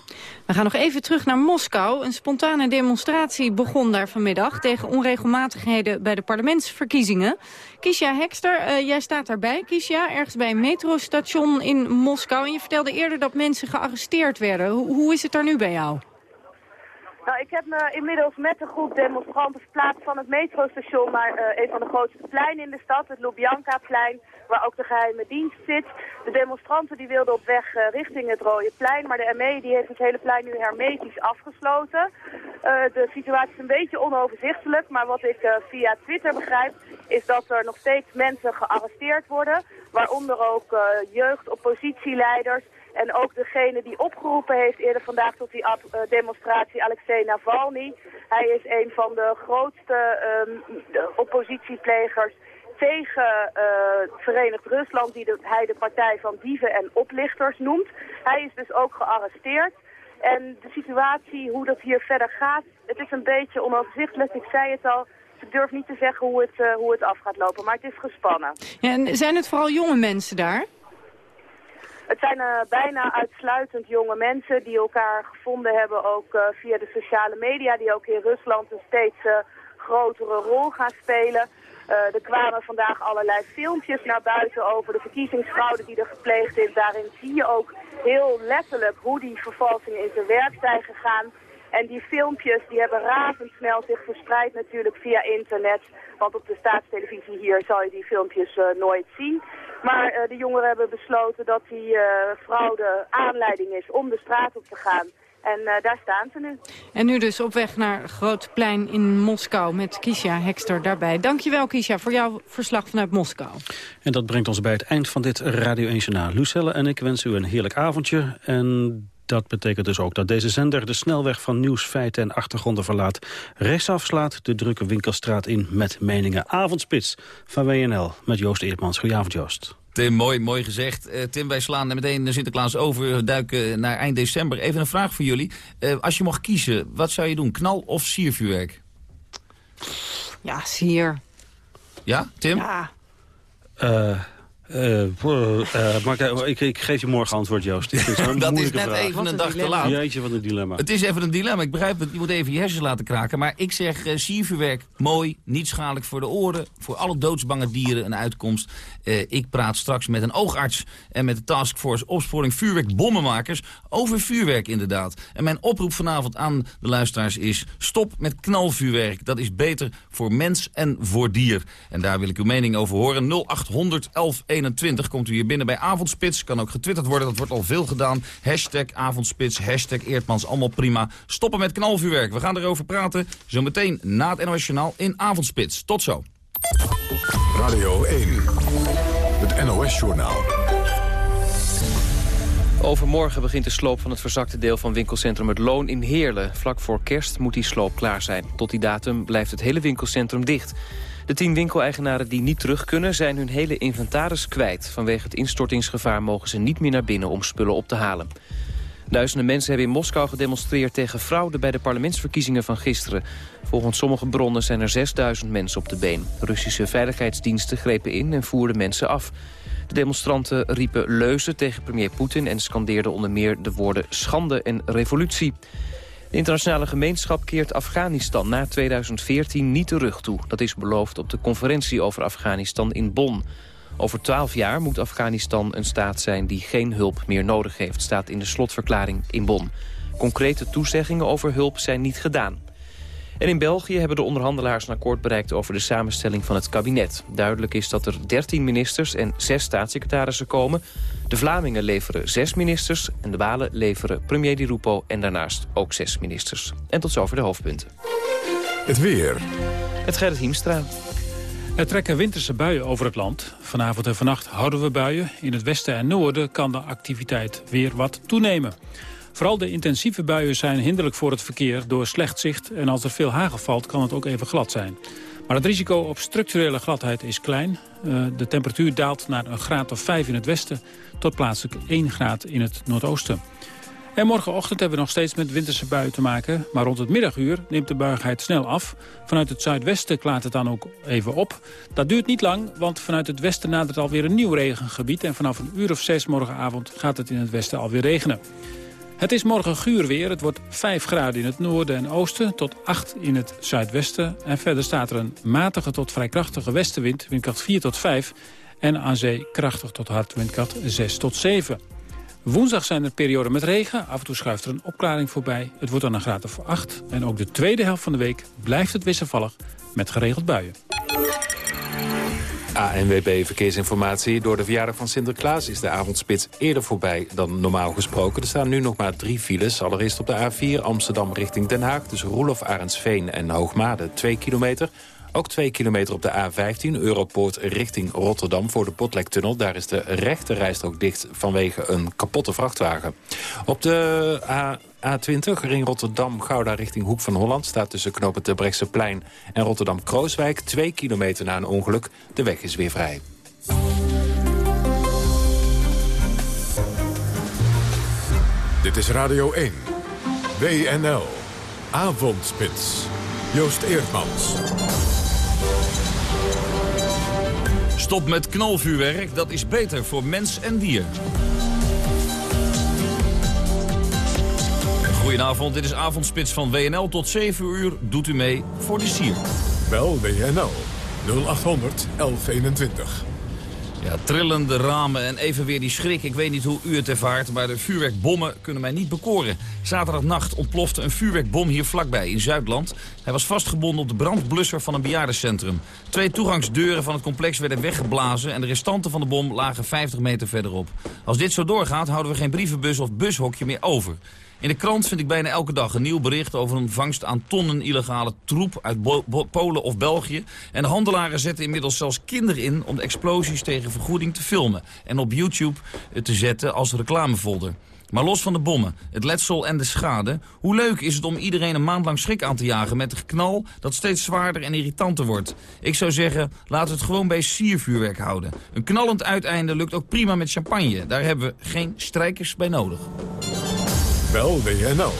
We gaan nog even terug naar Moskou. Een spontane demonstratie begon daar vanmiddag... tegen onregelmatigheden bij de parlementsverkiezingen. Kisha Hekster, uh, jij staat daarbij, Kisha, ergens bij een metrostation in Moskou. En je vertelde eerder dat mensen gearresteerd werden. Hoe, hoe is het daar nu bij jou? Nou, ik heb me inmiddels met een groep demonstranten verplaatst van het metrostation naar uh, een van de grootste pleinen in de stad, het Lubjanka-plein, waar ook de geheime dienst zit. De demonstranten die wilden op weg uh, richting het Rode Plein, maar de ME die heeft het hele plein nu hermetisch afgesloten. Uh, de situatie is een beetje onoverzichtelijk, maar wat ik via Twitter begrijp, is dat er nog steeds mensen gearresteerd worden, waaronder ook jeugd-oppositieleiders en ook degene die opgeroepen heeft eerder vandaag tot die uh, demonstratie, Alexei Navalny. Hij is een van de grootste um, oppositieplegers tegen uh, Verenigd Rusland, die hij de partij van dieven en oplichters noemt. Hij is dus ook gearresteerd. En de situatie, hoe dat hier verder gaat, het is een beetje onoverzichtelijk. Ik zei het al, ik durf niet te zeggen hoe het, uh, hoe het af gaat lopen, maar het is gespannen. En zijn het vooral jonge mensen daar? Het zijn uh, bijna uitsluitend jonge mensen die elkaar gevonden hebben, ook uh, via de sociale media, die ook in Rusland een steeds uh, grotere rol gaan spelen. er kwamen vandaag allerlei filmpjes naar buiten over de verkiezingsfraude die er gepleegd is. Daarin zie je ook heel letterlijk hoe die vervalsingen in zijn werk zijn gegaan. En die filmpjes die hebben razendsnel zich verspreid natuurlijk via internet. Want op de staatstelevisie hier zal je die filmpjes uh, nooit zien. Maar de jongeren hebben besloten dat die fraude aanleiding is om de straat op te gaan. En daar staan ze nu. En nu dus op weg naar Grootplein in Moskou met Kisha Hekster daarbij. Dankjewel Kisha voor jouw verslag vanuit Moskou. En dat brengt ons bij het eind van dit Radio 1 Journaal. Lucelle en ik wensen u een heerlijk avondje. En dat betekent dus ook dat deze zender de snelweg van nieuws, feiten en achtergronden verlaat. Rechtsaf slaat de drukke winkelstraat in met meningen. Avondspits van WNL met Joost Eertmans. Goedenavond Joost. Tim, mooi, mooi gezegd. Uh, Tim, wij slaan meteen Sinterklaas over, duiken naar eind december. Even een vraag voor jullie. Uh, als je mocht kiezen, wat zou je doen? Knal of siervuurwerk? Ja, sier. Ja, Tim? Ja. Uh, uh, uh, maar ik, ik, geef je morgen antwoord, Joost. dat is net vraag. even een dag te laat. Jeetje, wat een dilemma. Het is even een dilemma. Ik begrijp dat je moet even je hersens laten kraken. Maar ik zeg uh, siervuurwerk, mooi, niet schadelijk voor de oren. Voor alle doodsbange dieren een uitkomst. ik praat straks met een oogarts en met de taskforce opsporing vuurwerk bommenmakers over vuurwerk inderdaad. En mijn oproep vanavond aan de luisteraars is stop met knalvuurwerk. Dat is beter voor mens en voor dier. En daar wil ik uw mening over horen. 0800 11 21 komt u hier binnen bij Avondspits. Kan ook getwitterd worden, dat wordt al veel gedaan. Hashtag Avondspits, hashtag Eertmans, allemaal prima. Stoppen met knalvuurwerk. We gaan erover praten zometeen na het NOS Journaal in Avondspits. Tot zo. Radio 1, het NOS Journaal. Overmorgen begint de sloop van het verzakte deel van winkelcentrum Het Loon in Heerlen. Vlak voor kerst moet die sloop klaar zijn. Tot die datum blijft het hele winkelcentrum dicht. De tien winkeleigenaren die niet terug kunnen zijn hun hele inventaris kwijt. Vanwege het instortingsgevaar mogen ze niet meer naar binnen om spullen op te halen. Duizenden mensen hebben in Moskou gedemonstreerd tegen fraude bij de parlementsverkiezingen van gisteren. Volgens sommige bronnen zijn er 6000 mensen op de been. Russische veiligheidsdiensten grepen in en voerden mensen af. De demonstranten riepen leuzen tegen premier Poetin en scandeerden onder meer de woorden schande en revolutie. De internationale gemeenschap keert Afghanistan na 2014 niet de rug toe. Dat is beloofd op de conferentie over Afghanistan in Bonn. Over twaalf jaar moet Afghanistan een staat zijn die geen hulp meer nodig heeft... staat in de slotverklaring in Bonn. Concrete toezeggingen over hulp zijn niet gedaan. En in België hebben de onderhandelaars een akkoord bereikt over de samenstelling van het kabinet. Duidelijk is dat er 13 ministers en 6 staatssecretarissen komen. De Vlamingen leveren 6 ministers en de Walen leveren premier Di Rupo en daarnaast ook 6 ministers. En tot zover de hoofdpunten. Het weer. Het Gerrit Hiemstra. Er trekken winterse buien over het land. Vanavond en vannacht houden we buien. In het westen en noorden kan de activiteit weer wat toenemen. Vooral de intensieve buien zijn hinderlijk voor het verkeer door slecht zicht... en als er veel hagel valt kan het ook even glad zijn. Maar het risico op structurele gladheid is klein. Uh, de temperatuur daalt naar een graad of 5 in het westen... tot plaatselijk 1 graad in het noordoosten. En morgenochtend hebben we nog steeds met winterse buien te maken. Maar rond het middaguur neemt de buigheid snel af. Vanuit het zuidwesten klaart het dan ook even op. Dat duurt niet lang, want vanuit het westen nadert alweer een nieuw regengebied. En vanaf een uur of zes morgenavond gaat het in het westen alweer regenen. Het is morgen guur weer. Het wordt 5 graden in het noorden en oosten tot 8 in het zuidwesten. En verder staat er een matige tot vrij krachtige westenwind, windkracht 4 tot 5. En aan zee krachtig tot hard windkracht 6 tot 7. Woensdag zijn er perioden met regen. Af en toe schuift er een opklaring voorbij. Het wordt dan een graad of 8. En ook de tweede helft van de week blijft het wisselvallig met geregeld buien. ANWB Verkeersinformatie. Door de verjaardag van Sinterklaas is de avondspits eerder voorbij dan normaal gesproken. Er staan nu nog maar drie files. Allereerst op de A4 Amsterdam richting Den Haag... tussen Roelof Arendsveen en Hoogmade 2 kilometer. Ook 2 kilometer op de A15 Europoort richting Rotterdam voor de Botlektunnel. Daar is de rechte rijstrook dicht vanwege een kapotte vrachtwagen. Op de A A20, ring Rotterdam-Gouda richting Hoek van Holland... staat tussen knopen Terbrechtseplein en Rotterdam-Krooswijk... twee kilometer na een ongeluk. De weg is weer vrij. Dit is Radio 1. WNL. Avondspits. Joost Eerdmans. Stop met knalvuurwerk, dat is beter voor mens en dier. Goedenavond, dit is Avondspits van WNL. Tot 7 uur doet u mee voor de sier. Bel WNL 0800 1121. Ja, trillende ramen en even weer die schrik. Ik weet niet hoe u het ervaart, maar de vuurwerkbommen kunnen mij niet bekoren. Zaterdagnacht ontplofte een vuurwerkbom hier vlakbij, in Zuidland. Hij was vastgebonden op de brandblusser van een bejaardencentrum. Twee toegangsdeuren van het complex werden weggeblazen... en de restanten van de bom lagen 50 meter verderop. Als dit zo doorgaat, houden we geen brievenbus of bushokje meer over. In de krant vind ik bijna elke dag een nieuw bericht over een vangst aan tonnen illegale troep uit Polen of België. En de handelaren zetten inmiddels zelfs kinderen in om de explosies tegen vergoeding te filmen. En op YouTube te zetten als reclamefolder. Maar los van de bommen, het letsel en de schade... hoe leuk is het om iedereen een maand lang schrik aan te jagen... met een geknal dat steeds zwaarder en irritanter wordt? Ik zou zeggen, laten we het gewoon bij siervuurwerk houden. Een knallend uiteinde lukt ook prima met champagne. Daar hebben we geen strijkers bij nodig. Bel WNL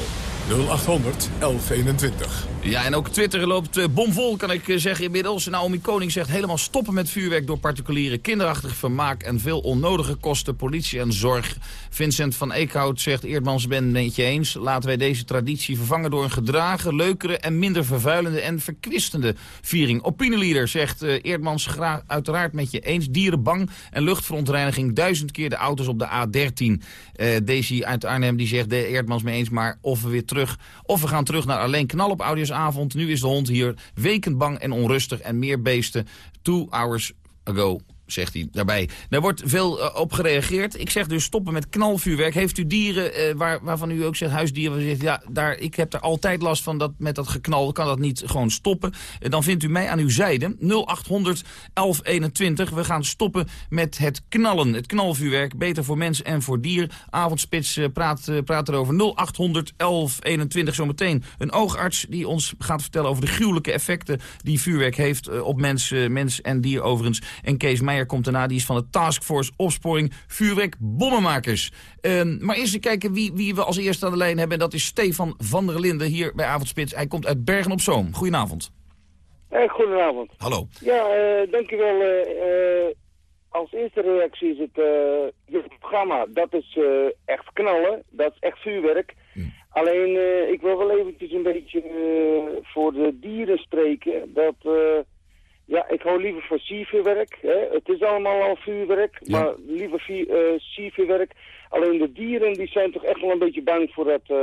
0800 1121. Ja, en ook Twitter loopt uh, bomvol, kan ik uh, zeggen inmiddels. Naomi Koning zegt helemaal stoppen met vuurwerk door particulieren. Kinderachtig vermaak en veel onnodige kosten, politie en zorg. Vincent van Eekhout zegt, Eerdmans ben het je eens. Laten wij deze traditie vervangen door een gedragen, leukere en minder vervuilende en verkwistende viering. Opinieleader zegt uh, Eerdmans uiteraard met je eens. Dieren bang en luchtverontreiniging duizend keer de auto's op de A13. Daisy uit Arnhem die zegt, de Eerdmans mee eens, maar of we weer terug, of we gaan terug naar alleen knal op audio Nu is de hond hier wekend bang en onrustig en meer beesten. Two hours ago zegt hij daarbij. Daar wordt veel uh, op gereageerd. Ik zeg dus stoppen met knalvuurwerk. Heeft u dieren uh, waar, waarvan u ook zegt huisdieren... Zegt, ja, daar, ik heb er altijd last van dat met dat geknal. Kan dat niet gewoon stoppen? Uh, dan vindt u mij aan uw zijde. 0800 1121. We gaan stoppen met het knallen. Het knalvuurwerk. Beter voor mens en voor dier. Avondspits praat, praat erover. 0800 1121 zometeen. Een oogarts die ons gaat vertellen over de gruwelijke effecten... die vuurwerk heeft op mens, mens en dier overigens. En Kees Meijer komt daarna. Die is van de Taskforce Opsporing Vuurwerk Bommenmakers. Uh, maar eerst kijken wie, wie we als eerste aan de lijn hebben. Dat is Stefan van der Linden hier bij Avondspits. Hij komt uit Bergen op Zoom. Goedenavond. Eh, goedenavond. Hallo. Ja, uh, dankjewel. Uh, als eerste reactie is het, het programma. Dat is echt knallen. Dat is echt vuurwerk. Hm. Alleen, ik wil wel eventjes een beetje voor de dieren spreken. Dat... Ja, ik hou liever voor siervuurwerk. Het is allemaal al vuurwerk, maar liever uh, siervuurwerk. Alleen de dieren die zijn toch echt wel een beetje bang voor het, uh,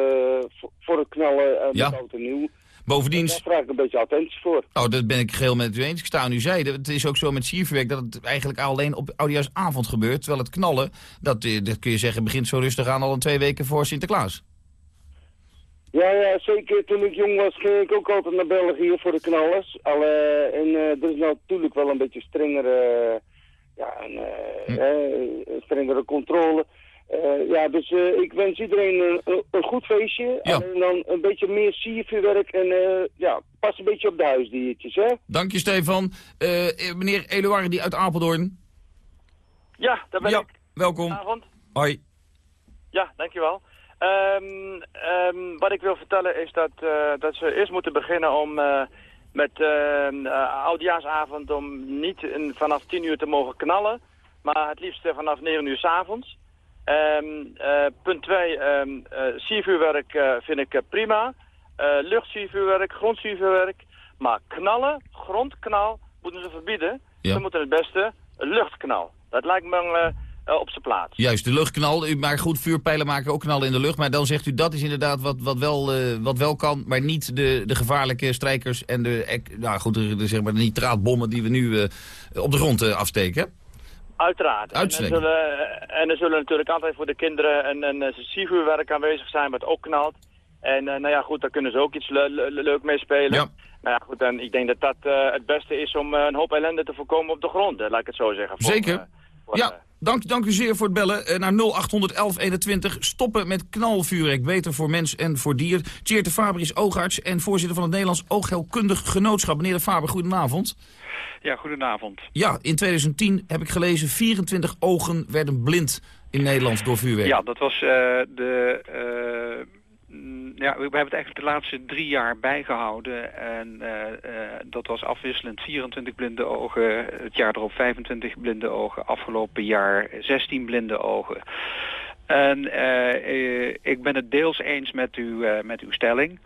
voor, het knallen uh, ja. met oud en nieuw. Bovendien... daar vraag ik een beetje attentie voor. Oh, dat ben ik geheel met u eens. Ik sta aan uw zijde. Het is ook zo met siervuurwerk dat het eigenlijk alleen op oudejaarsavond gebeurt. Terwijl het knallen, dat, dat kun je zeggen, begint zo rustig aan al een twee weken voor Sinterklaas. Ja, ja, zeker. Toen ik jong was ging ik ook altijd naar België voor de knallers. Alle, en uh, er is natuurlijk wel een beetje strengere, ja, een, uh, hm. strengere controle. Uh, ja, dus ik wens iedereen een, een goed feestje. Ja. En dan een beetje meer siervuurwerk en ja, pas een beetje op de huisdiertjes, hè. Dank je, Stefan. meneer Eluard, die uit Apeldoorn. Ja, daar ben ja, ik. welkom. Goedenavond. Hoi. Ja, dankjewel. Um, um, wat ik wil vertellen is dat, uh, dat ze eerst moeten beginnen om uh, met uh, oudjaarsavond om niet in, vanaf 10 uur te mogen knallen, maar het liefst vanaf 9 uur s avonds. Um, punt 2, siervuurwerk vind ik prima. luchtsiervuurwerk, grondsiervuurwerk. Maar knallen, grondknal, moeten ze verbieden. Ja. Ze moeten het beste luchtknal. Dat lijkt me uh, op zijn plaats. Juist, de luchtknal. Maar goed, vuurpijlen maken ook knallen in de lucht. Maar dan zegt u dat is inderdaad wat, wat, wel, uh, wat wel kan. Maar niet de, de gevaarlijke strijkers en de, nou goed, de, de, zeg maar de nitraatbommen die we nu uh, op de grond afsteken. Uiteraard. En er, zullen, en er zullen natuurlijk altijd voor de kinderen een, een, een aanwezig zijn wat ook knalt. En nou ja, goed, daar kunnen ze ook iets le le leuk mee spelen. Ja. Nou ja, goed, en ik denk dat dat het beste is om een hoop ellende te voorkomen op de grond, laat ik het zo zeggen. Zeker. Voor, ja. Dank, dank u zeer voor het bellen uh, naar 081121. Stoppen met knalvuurwerk. Beter voor mens en voor dier. Tjeerd de Faber is oogarts en voorzitter van het Nederlands Oogheelkundig Genootschap. Meneer de Faber, goedenavond. Ja, goedenavond. Ja, in 2010 heb ik gelezen 24 ogen werden blind in Nederland door vuurwerk. Ja, dat was uh, de... Mm, ja, we hebben het eigenlijk de laatste drie jaar bijgehouden. En uh, uh, dat was afwisselend 24 blinde ogen, het jaar erop 25 blinde ogen, afgelopen jaar 16 blinde ogen. En uh, ik ben het deels eens met, u, met uw stelling.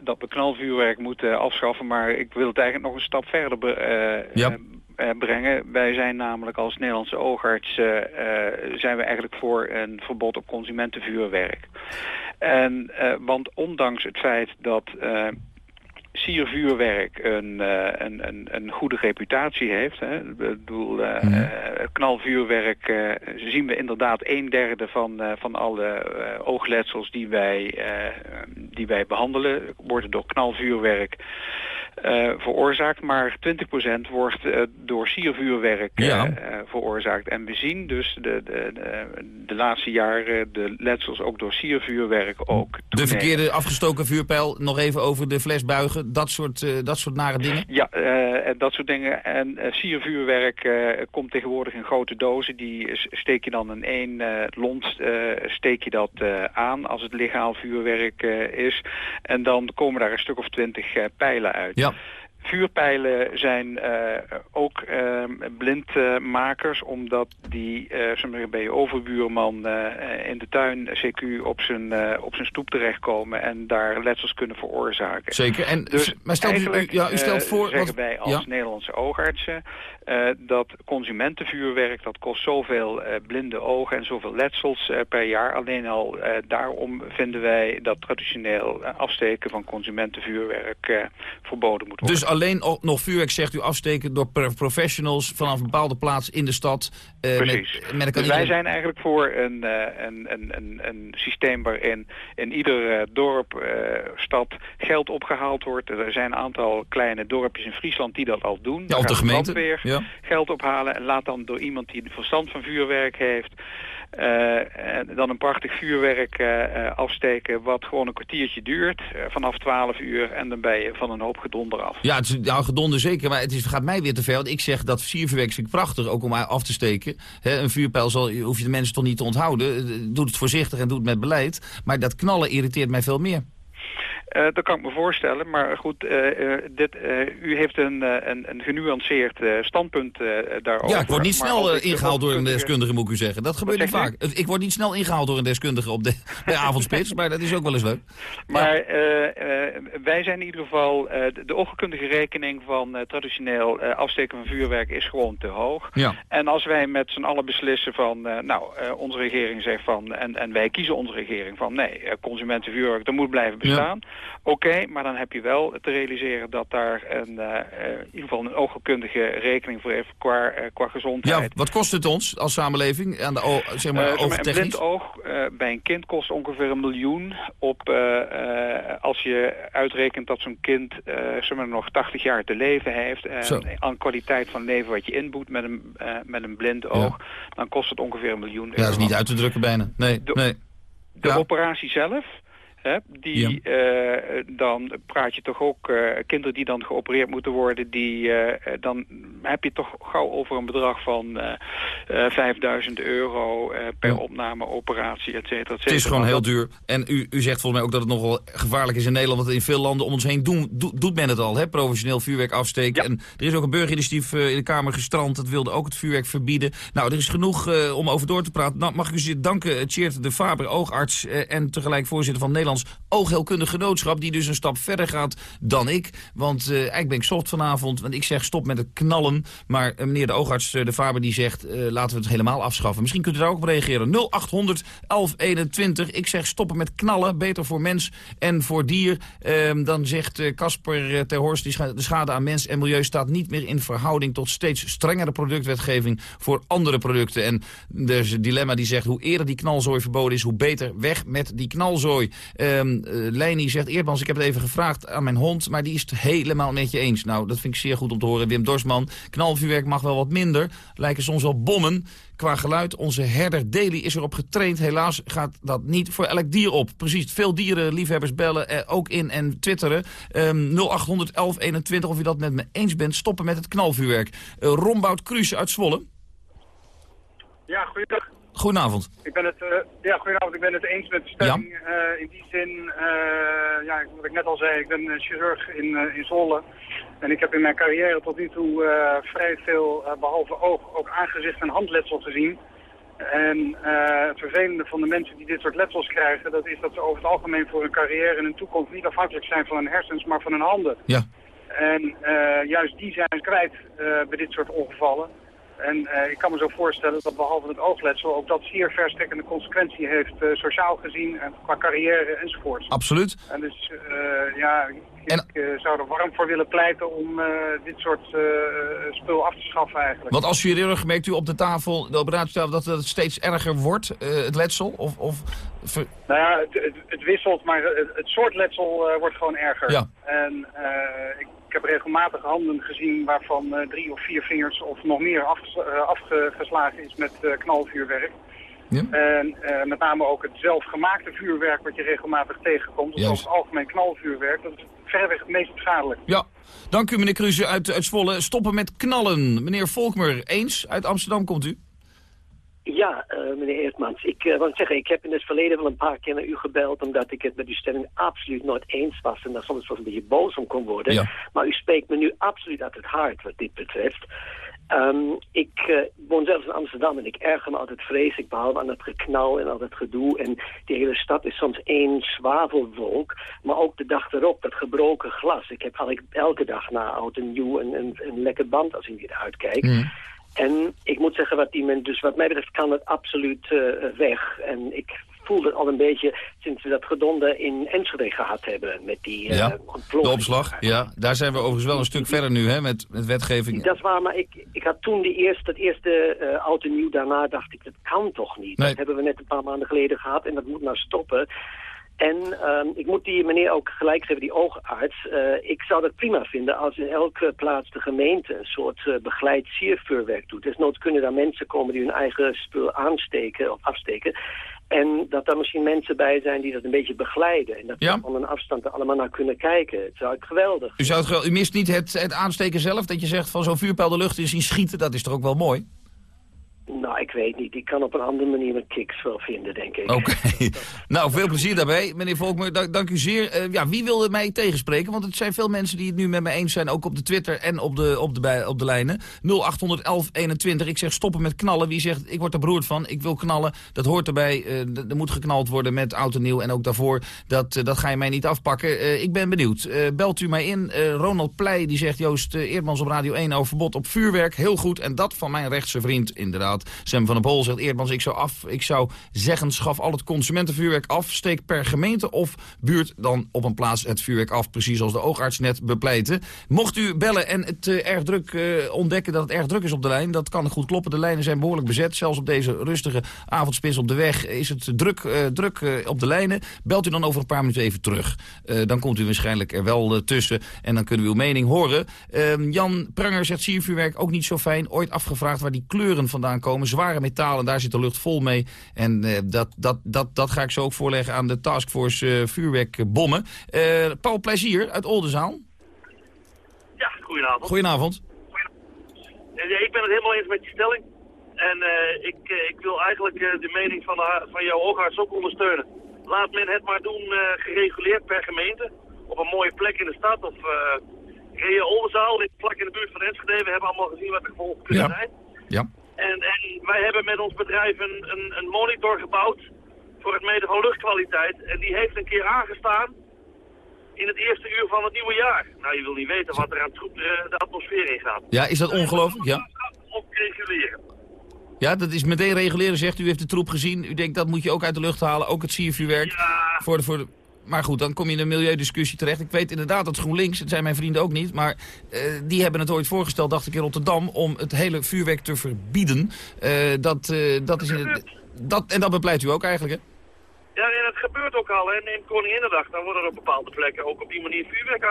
dat we knalvuurwerk moeten afschaffen, maar ik wil het eigenlijk nog een stap verder ja eh, brengen. Wij zijn namelijk als Nederlandse oogarts eh, eh, zijn we eigenlijk voor een verbod op consumentenvuurwerk. En, eh, want ondanks het feit dat eh, siervuurwerk een, eh, een, een, een goede reputatie heeft. Hè. Ik bedoel, eh, Mhm. eh, knalvuurwerk eh, zien we inderdaad een derde van, eh, van alle eh, oogletsels die wij, eh, die wij behandelen, worden door knalvuurwerk eh, veroorzaakt. Maar 20% wordt eh, door siervuurwerk eh, Ja. veroorzaakt. En we zien dus de, de, de, de laatste jaren de letsels ook door siervuurwerk ook De toenemen. verkeerde afgestoken vuurpijl, nog even over de fles buigen. Dat soort, dat soort nare dingen. Ja, en dat soort dingen. En siervuurwerk komt tegenwoordig in grote dozen. Die steek je dan in één lont steek je dat aan als het legaal vuurwerk is. En dan komen daar een stuk of twintig pijlen uit. Ja. Yep. Vuurpijlen zijn eh, ook eh, blindmakers, omdat die maar, bij je overbuurman eh, in de tuin CQ op zijn, op zijn stoep terechtkomen en daar letsels kunnen veroorzaken. Zeker. En, Dus maar stelt u, ja, u stelt voor... zeggen wat- wij als ja. Nederlandse oogartsen dat consumentenvuurwerk dat kost zoveel blinde ogen en zoveel letsels per jaar. Alleen al daarom vinden wij dat traditioneel afsteken van consumentenvuurwerk verboden moet worden. Dus alleen nog vuurwerk, zegt u, afsteken door pro- professionals vanaf een bepaalde plaats in de stad. eh, Precies. Met, met een Dus wij zijn eigenlijk voor een, eh, een, een, een, een systeem waarin in ieder eh, dorp, eh, stad geld opgehaald wordt. Er zijn een aantal kleine dorpjes in Friesland die dat al doen. Ja, of de gemeente. Ja. geld ophalen en laat dan door iemand die verstand van vuurwerk heeft... eh, dan een prachtig vuurwerk eh, eh, afsteken wat gewoon een kwartiertje duurt vanaf 12 uur en dan ben je van een hoop gedonder af. Ja, het is ja, gedonder zeker, maar het is, gaat mij weer te ver. Want ik zeg dat siervuurwerk vind ik prachtig, ook om af te steken. Een vuurpijl zal, hoef je de mensen toch niet te onthouden. Doe het voorzichtig en doe het met beleid. Maar dat knallen irriteert mij veel meer. Eh, dat kan ik me voorstellen, maar goed, eh, eh, dit, u heeft een, een, een genuanceerd standpunt daarover. Ja, ik word niet snel eh, ingehaald door een deskundige- moet ik u zeggen. Dat gebeurt niet vaak. Ik word niet snel ingehaald door een deskundige op de, avondspits, maar dat is ook wel eens leuk. Maar wij zijn in ieder geval, de, de oogkundige rekening van traditioneel afsteken van vuurwerk is gewoon te hoog. Ja. En als wij met z'n allen beslissen van, nou, onze regering zegt van, en, en wij kiezen onze regering van, nee, consumentenvuurwerk, dat moet blijven bestaan. Oké, maar dan heb je wel te realiseren dat daar een, eh, eh, in ieder geval een oogkundige rekening voor heeft qua, eh, qua gezondheid. Ja, wat kost het ons als samenleving aan de zeg maar, een blind oog bij een kind kost ongeveer een miljoen. Op, als je uitrekent dat zo'n kind zeg maar, nog 80 jaar te leven heeft... Zo. en aan kwaliteit van leven wat je inboet met een, met een blind oog... dan kost het ongeveer een miljoen Ja, dat is niet uit te drukken bijna. Nee, nee. De operatie zelf... Hè, die, eh, dan praat je toch ook, eh, kinderen die dan geopereerd moeten worden, die, eh, dan heb je toch gauw over een bedrag van eh eh, 5000 euro per opname, operatie, et cetera, et Het is gewoon heel duur. En u, u zegt volgens mij ook dat het nogal gevaarlijk is in Nederland. Want in veel landen om ons heen doen, doet- doet men het al. Hè? Professioneel vuurwerk afsteken. En er is ook een burgerinitiatief in de Kamer gestrand. Dat wilde ook het vuurwerk verbieden. Nou, er is genoeg om over door te praten. Nou, mag ik u danken, Tjeerd de Faber, oogarts... en tegelijk voorzitter van het Nederlands Oogheelkundig Genootschap... die dus een stap verder gaat dan ik. Want eh, eigenlijk ben ik soft vanavond. Want ik zeg stop met het knallen. Maar eh, meneer de oogarts eh, de Faber die zegt... laten we het helemaal afschaffen. Misschien kunt u daar ook op reageren. 0800 1121. Ik zeg stoppen met knallen. Beter voor mens en voor dier. Ehm, dan zegt Casper ter Horst... Die scha- de schade aan mens en milieu staat niet meer in verhouding... tot steeds strengere productwetgeving voor andere producten. En er is een dilemma die zegt... hoe eerder die knalzooi verboden is, hoe beter weg met die knalzooi. Leni zegt... Eerdmans, ik heb het even gevraagd aan mijn hond... maar die is het helemaal met je eens. Nou, dat vind ik zeer goed om te horen. Wim Dorsman, knalvuurwerk mag wel wat minder. Lijken soms wel bommen. Qua geluid, onze herder Daily is erop getraind. Helaas gaat dat niet voor elk dier op. Precies, veel dierenliefhebbers bellen ook in en twitteren. Ehm 0800 1121 of u dat met me eens bent. Stoppen met het knalvuurwerk. Eh, Rombout uit Zwolle. Ja, goeiedag. Goedenavond. Ik ben het, eh, ja, goedenavond. Ik ben het eens met de stelling. Eh, in die zin, eh, ja, wat ik net al zei, ik ben chirurg in, in Zwolle. En ik heb in mijn carrière tot nu toe vrij veel, eh, behalve oog, ook aangezicht en handletsel gezien. En het vervelende van de mensen die dit soort letsels krijgen, dat is dat ze over het algemeen voor hun carrière en hun toekomst niet afhankelijk zijn van hun hersens, maar van hun handen. Ja. En juist die zijn kwijt bij dit soort ongevallen. En eh, ik kan me zo voorstellen dat behalve het oogletsel ook dat zeer verstrekkende consequentie heeft, uh, sociaal gezien en qua carrière enzovoort. Absoluut. En dus uh, ik uh, zou er warm voor willen pleiten om dit soort spul af te schaffen eigenlijk. Want als chirurg merkt u op de tafel, de operatietafel, dat het steeds erger wordt, het letsel? Of, of... Nou ja, het, het, het wisselt, maar het, het soort letsel wordt gewoon erger. Ja. En ik ik heb regelmatig handen gezien waarvan drie of vier vingers of nog meer afges afgeslagen is met knalvuurwerk. Ja. En met name ook het zelfgemaakte vuurwerk wat je regelmatig tegenkomt. Dus over het algemeen knalvuurwerk, dat is verreweg het meest schadelijk. Ja, dank u meneer Kruse uit, uit Zwolle. Stoppen met knallen. Meneer Volkmer, eens uit Amsterdam komt u. Ja, uh, meneer Eertmans. Ik uh, wil zeggen, ik heb in het verleden wel een paar keer naar u gebeld... omdat ik het met uw stelling absoluut nooit eens was... en daar soms wel een beetje boos om kon worden. Ja. Maar u spreekt me nu absoluut uit het hart wat dit betreft. Um, ik uh, woon zelfs in Amsterdam en ik erger me altijd vreselijk... behalve aan het geknal en al het gedoe. En die hele stad is soms één zwavelwolk. Maar ook de dag erop, dat gebroken glas. Ik heb eigenlijk elke dag na oud en nieuw een, een, een lekker band als ik hier uitkijk... Mm. En ik moet zeggen, wat die men, dus wat mij betreft kan het absoluut uh, weg. En ik voelde al een beetje sinds we dat gedonde in Enschede gehad hebben met die uh, ja, de opslag. Ja, daar zijn we overigens wel een stuk verder nu hè, met, met wetgeving. Dat is waar, maar ik, ik had toen die eerste, het eerste uh, oud en nieuw daarna dacht ik, dat kan toch niet. Nee. Dat hebben we net een paar maanden geleden gehad en dat moet nou stoppen. En um, ik moet die meneer ook gelijk geven, die oogarts. Uh, ik zou dat prima vinden als in elke plaats de gemeente een soort uh, begeleid siervuurwerk doet. Desnoods kunnen daar mensen komen die hun eigen spul aansteken of afsteken. En dat er misschien mensen bij zijn die dat een beetje begeleiden. En dat ja. we van een afstand er allemaal naar kunnen kijken. Het zou ik geweldig u, zou het, u mist niet het, het aansteken zelf? Dat je zegt van zo'n vuurpijl de lucht in zien schieten, dat is toch ook wel mooi? Nou, ik weet niet. Ik kan op een andere manier mijn kicks wel vinden, denk ik. Oké. Okay. nou, veel plezier daarbij. Meneer Volkmer, dank, dank u zeer. Uh, ja, wie wilde mij tegenspreken? Want het zijn veel mensen die het nu met me eens zijn, ook op de Twitter en op de, op de, bij, op de lijnen. 081121. Ik zeg stoppen met knallen. Wie zegt, ik word er beroerd van, ik wil knallen. Dat hoort erbij. Uh, er moet geknald worden met oud en nieuw en ook daarvoor. Dat, uh, dat ga je mij niet afpakken. ik ben benieuwd. belt u mij in. Ronald Pleij, die zegt, Joost Eerdmans op Radio 1 over verbod op vuurwerk. Heel goed. En dat van mijn rechtse vriend, inderdaad. Sam van der Bol zegt Eerdmans, ik zou, af, ik zou zeggen, schaf al het consumentenvuurwerk af. Steek per gemeente of buurt dan op een plaats het vuurwerk af. Precies als de oogarts net bepleiten. Mocht u bellen en het uh, erg druk uh, ontdekken dat het erg druk is op de lijn. Dat kan goed kloppen. De lijnen zijn behoorlijk bezet. Zelfs op deze rustige avondspits op de weg is het druk, uh, druk op de lijnen. Belt u dan over een paar minuten even terug. dan komt u waarschijnlijk er wel tussen. En dan kunnen we uw mening horen. Ehm, Jan Pranger zegt siervuurwerk ook niet zo fijn. Ooit afgevraagd waar die kleuren vandaan komen. Zware metalen, daar zit de lucht vol mee. En uh, dat, dat, dat, dat ga ik zo ook voorleggen aan de taskforce uh, vuurwerkbommen. Uh, Paul Plezier uit Oldenzaal. Ja, goedenavond. Goedenavond. Ja, ik ben het helemaal eens met die stelling. En ik, ik wil eigenlijk de mening van, de, van jouw oogarts ook ondersteunen. Laat men het maar doen gereguleerd per gemeente. Op een mooie plek in de stad of Oldenzaal, vlak in de buurt van Enschede. We hebben allemaal gezien wat de gevolgen kunnen ja. zijn. Ja. En, en wij hebben met ons bedrijf een, een, een, monitor gebouwd voor het meten van luchtkwaliteit. En die heeft een keer aangestaan in het eerste uur van het nieuwe jaar. Nou, je wil niet weten wat er aan troep de, de atmosfeer in gaat. Ja, is dat ongelooflijk? Ja. Op reguleren. Ja, dat is meteen reguleren, zegt u. U heeft de troep gezien. U denkt dat moet je ook uit de lucht halen. Ook het siervuurwerk. Ja. Voor de, voor de, maar goed, dan kom je in een milieudiscussie terecht. Ik weet inderdaad dat GroenLinks, het zijn mijn vrienden ook niet... maar uh, die hebben het ooit voorgesteld, dacht ik, in Rotterdam... om het hele vuurwerk te verbieden. Uh, dat, uh, dat is in het, dat, en dat bepleit u ook eigenlijk, hè? Ja, en het gebeurt ook al. Hè. Neem Koninginnedag, dan worden er op bepaalde plekken ook op die manier vuurwerk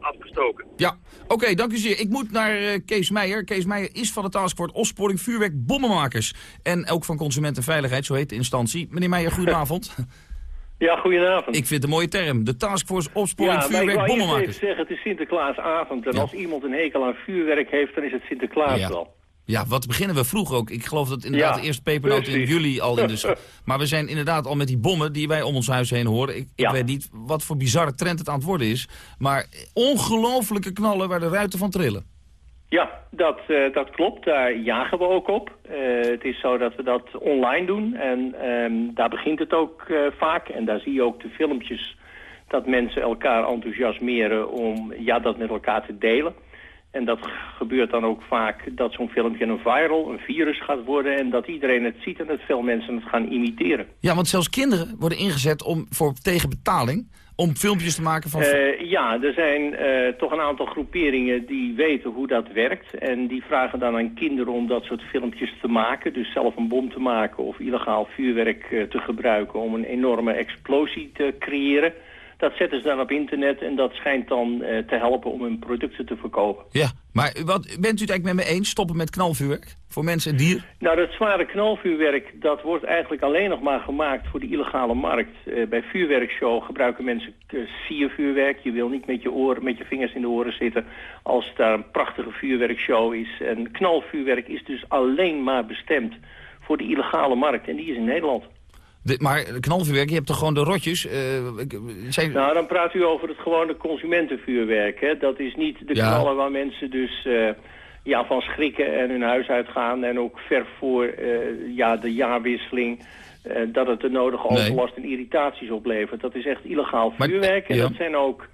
afgestoken. Ja, oké, okay, dank u zeer. Ik moet naar uh, Kees Meijer. Kees Meijer is van de Taskforce Opsporing Vuurwerk Bommenmakers. En ook van Consumentenveiligheid, zo heet de instantie. Meneer Meijer, goedenavond. Ja, goedenavond. Ik vind het een mooie term. De Taskforce Opsporing ja, Vuurwerk maar ik Bommenmakers. even zeggen, het is Sinterklaasavond. En Ja. als iemand een hekel aan vuurwerk heeft, dan is het Sinterklaas Ja. wel. Ja, wat beginnen we vroeg ook. Ik geloof dat inderdaad de eerste pepernoot in juli al in de... Maar we zijn inderdaad al met die bommen die wij om ons huis heen horen. Ik, ik weet niet wat voor bizarre trend het aan het worden is. Maar ongelofelijke knallen waar de ruiten van trillen. Ja, dat, eh, dat klopt. Daar jagen we ook op. Eh, het is zo dat we dat online doen. En ehm, daar begint het ook eh, vaak. En daar zie je ook de filmpjes dat mensen elkaar enthousiasmeren om ja, dat met elkaar te delen. En dat gebeurt dan ook vaak dat zo'n filmpje een viral, een virus gaat worden... en dat iedereen het ziet en dat veel mensen het gaan imiteren. Ja, want zelfs kinderen worden ingezet om, voor, tegen betaling om filmpjes te maken van... Uh, ja, er zijn uh, toch een aantal groeperingen die weten hoe dat werkt. En die vragen dan aan kinderen om dat soort filmpjes te maken. Dus zelf een bom te maken of illegaal vuurwerk uh, te gebruiken om een enorme explosie te creëren. Dat zetten ze dan op internet en dat schijnt dan te helpen om hun producten te verkopen. Ja, maar wat, bent u het eigenlijk met me eens, stoppen met knalvuurwerk? Voor mensen en dieren? Nou, dat zware knalvuurwerk, dat wordt eigenlijk alleen nog maar gemaakt voor de illegale markt. Uh, bij vuurwerkshow gebruiken mensen uh, siervuurwerk. Je wil niet met je, oren, met je vingers in de oren zitten als daar een prachtige vuurwerkshow is. En knalvuurwerk is dus alleen maar bestemd voor de illegale markt. En die is in Nederland. De, maar knalvuurwerk, je hebt toch gewoon de rotjes? Uh, zijn... Nou, dan praat u over het gewone consumentenvuurwerk. Hè? Dat is niet de ja. knallen waar mensen dus uh, ja, van schrikken en hun huis uitgaan. En ook ver voor uh, ja, de jaarwisseling dat het de nodige overlast en irritaties oplevert. Dat is echt illegaal vuurwerk. Maar, ja. En dat zijn ook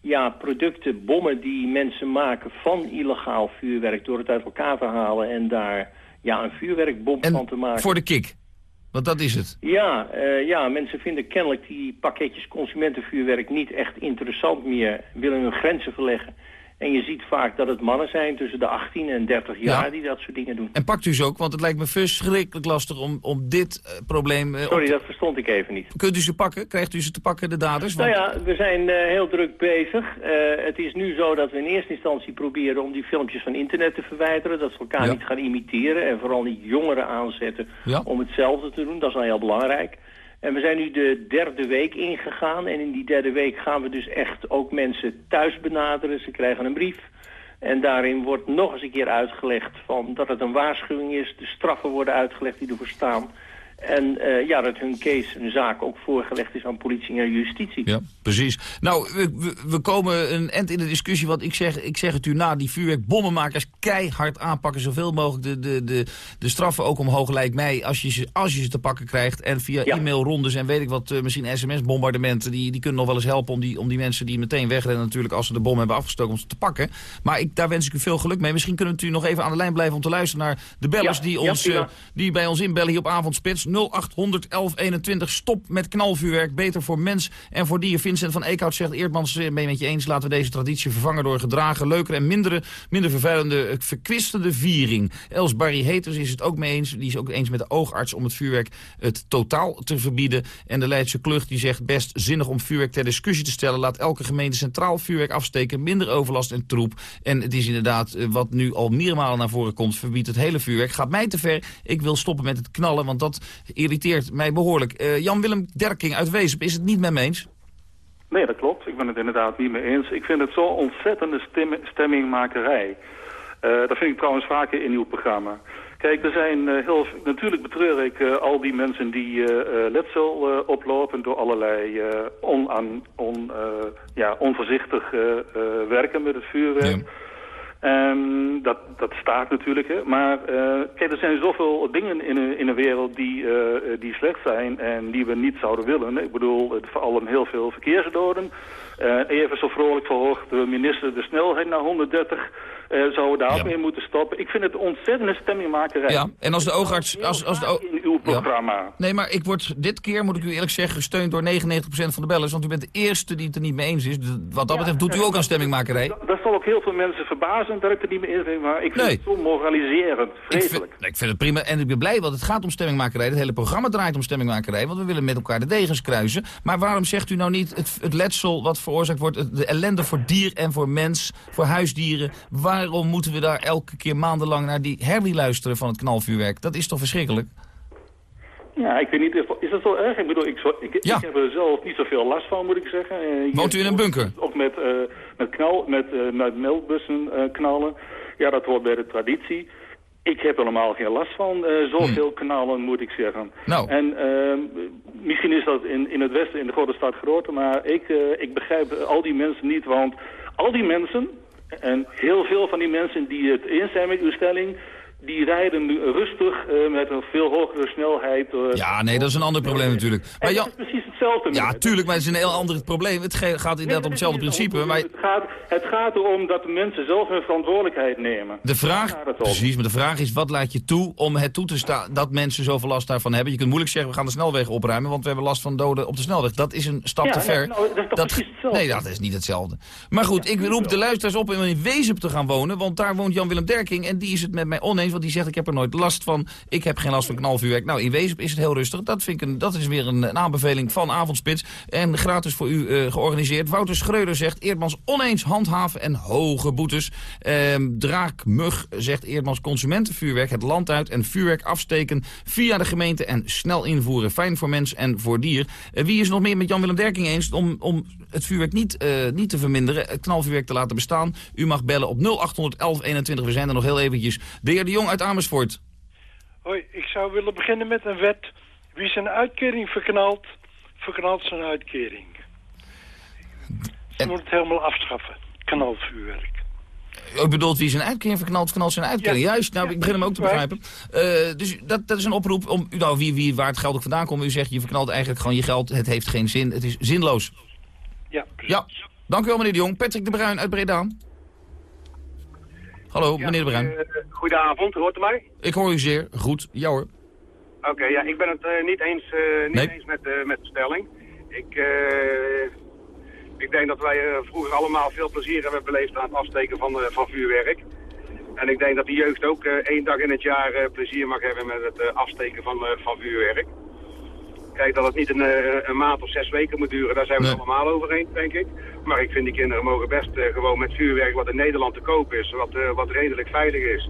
ja, producten, bommen die mensen maken van illegaal vuurwerk... door het uit elkaar te halen en daar ja, een vuurwerkbom en van te maken. voor de kick? Want dat is het. Ja, uh, ja, mensen vinden kennelijk die pakketjes consumentenvuurwerk niet echt interessant meer. Willen hun grenzen verleggen. En je ziet vaak dat het mannen zijn tussen de 18 en 30 jaar ja. die dat soort dingen doen. En pakt u ze ook, want het lijkt me verschrikkelijk lastig om, om dit uh, probleem... Uh, Sorry, dat verstond ik even niet. Kunt u ze pakken? Krijgt u ze te pakken, de daders? Want... Nou ja, we zijn uh, heel druk bezig. het is nu zo dat we in eerste instantie proberen om die filmpjes van internet te verwijderen. Dat ze elkaar ja. niet gaan imiteren en vooral niet jongeren aanzetten ja. om hetzelfde te doen. Dat is wel heel belangrijk. En we zijn nu de derde week ingegaan. En in die derde week gaan we dus echt ook mensen thuis benaderen. Ze krijgen een brief. En daarin wordt nog eens een keer uitgelegd van dat het een waarschuwing is. De straffen worden uitgelegd die ervoor staan. En uh, ja, dat hun case, hun zaak ook voorgelegd is aan politie en justitie. Ja, precies. Nou, we, we, komen een eind in de discussie, want ik zeg, ik zeg het u na, die vuurwerkbommenmakers keihard aanpakken, zoveel mogelijk de, de, de, de straffen ook omhoog lijkt mij, als je ze, als je ze te pakken krijgt. En via ja. e-mailrondes en weet ik wat, uh, misschien sms-bombardementen, die, die kunnen nog wel eens helpen om die, om die mensen die meteen wegrennen natuurlijk als ze de bom hebben afgestoken om ze te pakken. Maar ik, daar wens ik u veel geluk mee. Misschien kunnen we u nog even aan de lijn blijven om te luisteren naar de bellers ja, die, ons, ja, uh, die bij ons inbellen hier op avondspits. 0800 1121. Stop met knalvuurwerk. Beter voor mens en voor dier. Vincent van Eekhout zegt, Eerdmans, ben je met je eens. Laten we deze traditie vervangen door gedragen, leukere en mindere, minder vervuilende, verkwistende viering. Els Barry Heters is het ook mee eens. Die is ook eens met de oogarts om het vuurwerk het totaal te verbieden. En de Leidse Klucht die zegt best zinnig om vuurwerk ter discussie te stellen. Laat elke gemeente centraal vuurwerk afsteken. Minder overlast en troep. En het is inderdaad wat nu al meermalen naar voren komt. Verbiedt het hele vuurwerk. Gaat mij te ver. Ik wil stoppen met het knallen, want dat irriteert mij behoorlijk. Uh, Jan-Willem Derking uit Weesp is het niet met me eens? Nee, dat klopt. Ik ben het inderdaad niet mee eens. Ik vind het zo ontzettende stem stemmingmakerij. Uh, dat vind ik trouwens vaker in uw programma. Kijk, er zijn uh, heel... Natuurlijk betreur ik uh, al die mensen die letsel oplopen... door allerlei on, on, ja, onvoorzichtig werken met het vuurwerk... Ja. Um, dat, dat staat natuurlijk, hè. maar uh, kijk, er zijn zoveel dingen in, in een wereld die, uh, die slecht zijn en die we niet zouden willen. Ik bedoel, vooral heel veel verkeersdoden. Uh, even zo vrolijk verhoogt de minister de snelheid naar 130. Uh, zouden we daar ja. mee moeten stoppen. Ik vind het ontzettende stemmingmakerij. Ja, en als de oogarts... Als, als de in uw programma. Ja. Nee, maar ik word dit keer, moet ik u eerlijk zeggen, gesteund door 99% van de bellers. Want u bent de eerste die het er niet mee eens is. Wat dat betreft doet u ook aan stemmingmakerij. Dat, dat zal ook heel veel mensen verbazen dat ik het niet mee eens ben. Maar ik vind nee. het zo moraliserend. Vreselijk. Ik vind, ik vind het prima. En ik ben blij, want het gaat om stemmingmakerij. Het hele programma draait om stemmingmakerij. Want we willen met elkaar de degens kruisen. Maar waarom zegt u nou niet het, het letsel wat veroorzaakt wordt... de ellende voor dier en voor mens, voor huisdieren... waarom moeten we daar elke keer maandenlang naar die herrie luisteren van het knalvuurwerk. Dat is toch verschrikkelijk? Ja, ik weet niet, is dat zo erg? Ik bedoel, ik, ik, ja. ik heb er zelf niet zoveel last van, moet ik zeggen. Uh, Woont u in een bunker? Ook met, uh, met, knal, met, uh, met melkbussen knallen. Ja, dat hoort bij de traditie. Ik heb helemaal geen last van zoveel hmm. knallen, moet ik zeggen. Nou. En ehm, misschien is dat in, in het westen, in de grote stad groter, maar ik, ik begrijp al die mensen niet, want al die mensen, en heel veel van die mensen die het eens zijn met uw stelling die rijden nu rustig uh, met een veel hogere snelheid. Uh, ja, nee, dat is een ander probleem natuurlijk. Maar ja, dat is precies hetzelfde. Ja, tuurlijk, maar het is een heel ander probleem. Het gaat inderdaad om hetzelfde principe. Maar... Het, gaat, het gaat erom dat de mensen zelf hun verantwoordelijkheid nemen. De vraag, precies, maar de vraag is, wat laat je toe om het toe te staan dat mensen zoveel last daarvan hebben? Je kunt moeilijk zeggen, we gaan de snelwegen opruimen, want we hebben last van doden op de snelweg. Dat is een stap te ver. nou, dat is toch precies hetzelfde? Nee, dat is niet hetzelfde. Maar goed, ik roep de luisteraars op om in Wezep te gaan wonen, want daar woont Jan-Willem Derking en die is het met mij oneens, want die zegt, ik heb er nooit last van, ik heb geen last van knalvuurwerk. Nou, in Wezep is het heel rustig. Dat, vind ik een, dat is weer een, aanbeveling van Avondspits en gratis voor u uh, georganiseerd. Wouter Schreuder zegt, Eerdmans oneens handhaven en hoge boetes. Ehm, Draakmug zegt, Eerdmans consumentenvuurwerk het land uit en vuurwerk afsteken via de gemeente en snel invoeren. Fijn voor mens en voor dier. Uh, wie is nog meer met Jan-Willem Derking eens om, om het vuurwerk niet, uh, niet te verminderen, het knalvuurwerk te laten bestaan? U mag bellen op 0800 1121. We zijn er nog heel eventjes. De Jong uit Amersfoort. Hoi, ik zou willen beginnen met een wet. Wie zijn uitkering verknalt, verknalt zijn uitkering. Ze en... moet het helemaal afschaffen, knalvuurwerk. Ik bedoel, wie zijn uitkering verknalt, verknalt zijn uitkering. Ja. Juist, nou, ja. ik begin hem ook te begrijpen. Uh, dus dat, dat is een oproep om, nou, wie, wie, waar het geld ook vandaan komt. U zegt, je verknalt eigenlijk gewoon je geld. Het heeft geen zin, het is zinloos. Ja, precies. Ja, dank u wel meneer de Jong. Patrick de Bruin uit Breda. Hallo, ja, meneer de Bruin. Uh, goedenavond, hoort u mij? Ik hoor u zeer. Goed, ja hoor. Oké, okay, ja, ik ben het uh, niet eens, uh, niet nee. eens met, met de stelling. Ik, ik denk dat wij vroeger allemaal veel plezier hebben beleefd aan het afsteken van, van vuurwerk. En ik denk dat de jeugd ook één dag in het jaar plezier mag hebben met het afsteken van, van vuurwerk. Kijk, dat het niet een, een, maand of zes weken moet duren, daar zijn we nee. het allemaal over eens, denk ik. Maar ik vind die kinderen mogen best uh, gewoon met vuurwerk wat in Nederland te koop is, wat, uh, wat redelijk veilig is.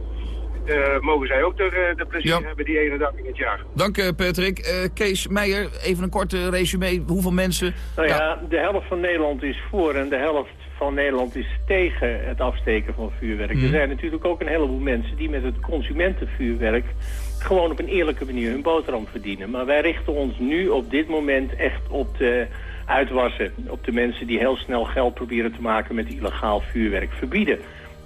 Uh, mogen zij ook de, de plezier ja. hebben die ene dag in het jaar. Dank uh, Patrick. Kees Meijer, even een korte resume. Hoeveel mensen... Nou ja, ja, de helft van Nederland is voor en de helft van Nederland is tegen het afsteken van vuurwerk. Mm. Er zijn natuurlijk ook een heleboel mensen die met het consumentenvuurwerk gewoon op een eerlijke manier hun boterham verdienen. Maar wij richten ons nu op dit moment echt op de uitwassen. Op de mensen die heel snel geld proberen te maken met illegaal vuurwerk verbieden.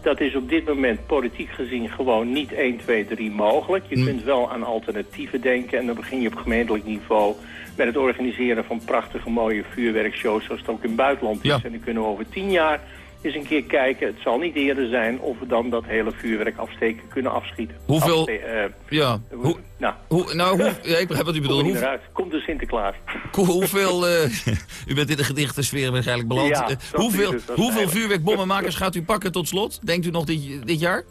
Dat is op dit moment politiek gezien gewoon niet 1, 2, 3 mogelijk. Je mm. kunt wel aan alternatieven denken en dan begin je op gemeentelijk niveau met het organiseren van prachtige mooie vuurwerkshows zoals het ook in het buitenland is. Ja. En dan kunnen we over 10 jaar eens een keer kijken. Het zal niet eerder zijn of we dan dat hele vuurwerk afsteken kunnen afschieten. Hoeveel? Afste uh, ja. Hoe, nou, hoe, nou hoe, ja, ik begrijp wat u bedoelt. Eruit. Komt de Sinterklaas. Hoeveel, uh, u bent in de gedichtensfeer waarschijnlijk beland. Ja, uh, hoeveel hoeveel vuurwerkbommenmakers gaat u pakken tot slot? Denkt u nog dit, dit jaar?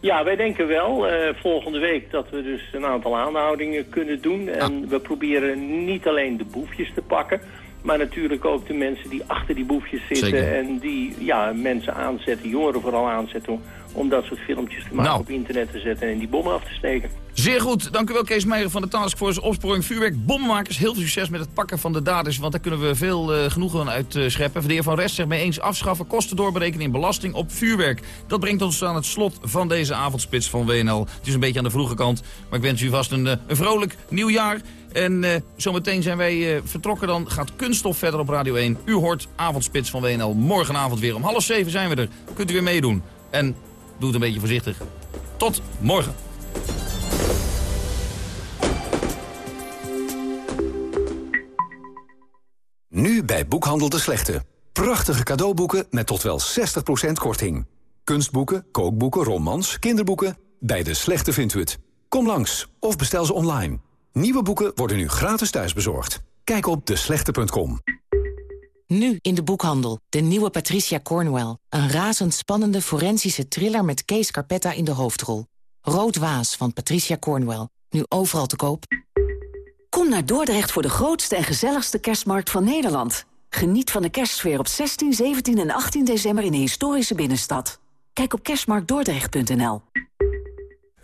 Ja, wij denken wel uh, volgende week dat we dus een aantal aanhoudingen kunnen doen. En ah. we proberen niet alleen de boefjes te pakken... Maar natuurlijk ook de mensen die achter die boefjes zitten Zeker. en die ja, mensen aanzetten, jongeren vooral aanzetten... Om, dat soort filmpjes te maken nou. op internet te zetten en die bommen af te steken. Zeer goed. Dank u wel Kees Meijer van de Taskforce Opsporing Vuurwerk Bommenmakers. Heel veel succes met het pakken van de daders, want daar kunnen we veel uh, genoegen uit uh, scheppen. De heer Van Rest zegt mee eens afschaffen kosten doorberekenen in belasting op vuurwerk. Dat brengt ons aan het slot van deze avondspits van WNL. Het is een beetje aan de vroege kant, maar ik wens u vast een, uh, een vrolijk nieuw jaar. En uh, zometeen zijn wij uh, vertrokken. Dan gaat Kunststof verder op Radio 1. U hoort Avondspits van WNL. Morgenavond weer om half zeven zijn we er. Kunt u weer meedoen. En doe het een beetje voorzichtig. Tot morgen. Nu bij Boekhandel de Slechte. Prachtige cadeauboeken met tot wel 60% korting. Kunstboeken, kookboeken, romans, kinderboeken. Bij de Slechte vindt u het. Kom langs of bestel ze online. Nieuwe boeken worden nu gratis thuisbezorgd. Kijk op deslechte.com. Nu in de boekhandel. De nieuwe Patricia Cornwell. Een razendspannende forensische thriller met Kees Carpetta in de hoofdrol. Rood Waas van Patricia Cornwell. Nu overal te koop. Kom naar Dordrecht voor de grootste en gezelligste kerstmarkt van Nederland. Geniet van de kerstsfeer op 16, 17 en 18 december in de historische binnenstad. Kijk op kerstmarktdordrecht.nl.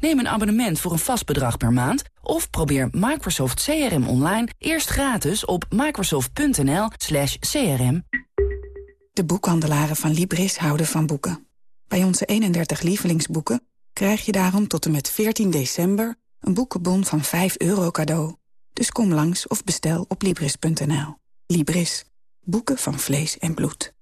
Neem een abonnement voor een vast bedrag per maand... of probeer Microsoft CRM online eerst gratis op microsoft.nl crm. De boekhandelaren van Libris houden van boeken. Bij onze 31 lievelingsboeken krijg je daarom tot en met 14 december een boekenbon van 5 euro cadeau. Dus kom langs of bestel op Libris.nl. Libris. Boeken van vlees en bloed.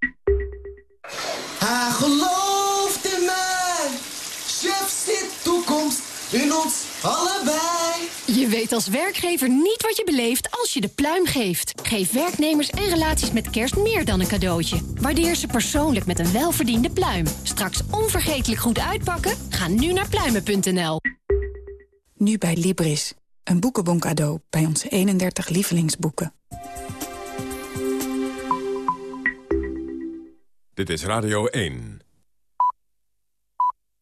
Toekomst in ons allebei. Je weet als werkgever niet wat je beleeft als je de pluim geeft. Geef werknemers en relaties met kerst meer dan een cadeautje. Waardeer ze persoonlijk met een welverdiende pluim. Straks onvergetelijk goed uitpakken? Ga nu naar pluimen.nl. Nu bij Libris. Een boekenbon cadeau bij onze 31 lievelingsboeken. Dit is Radio 1.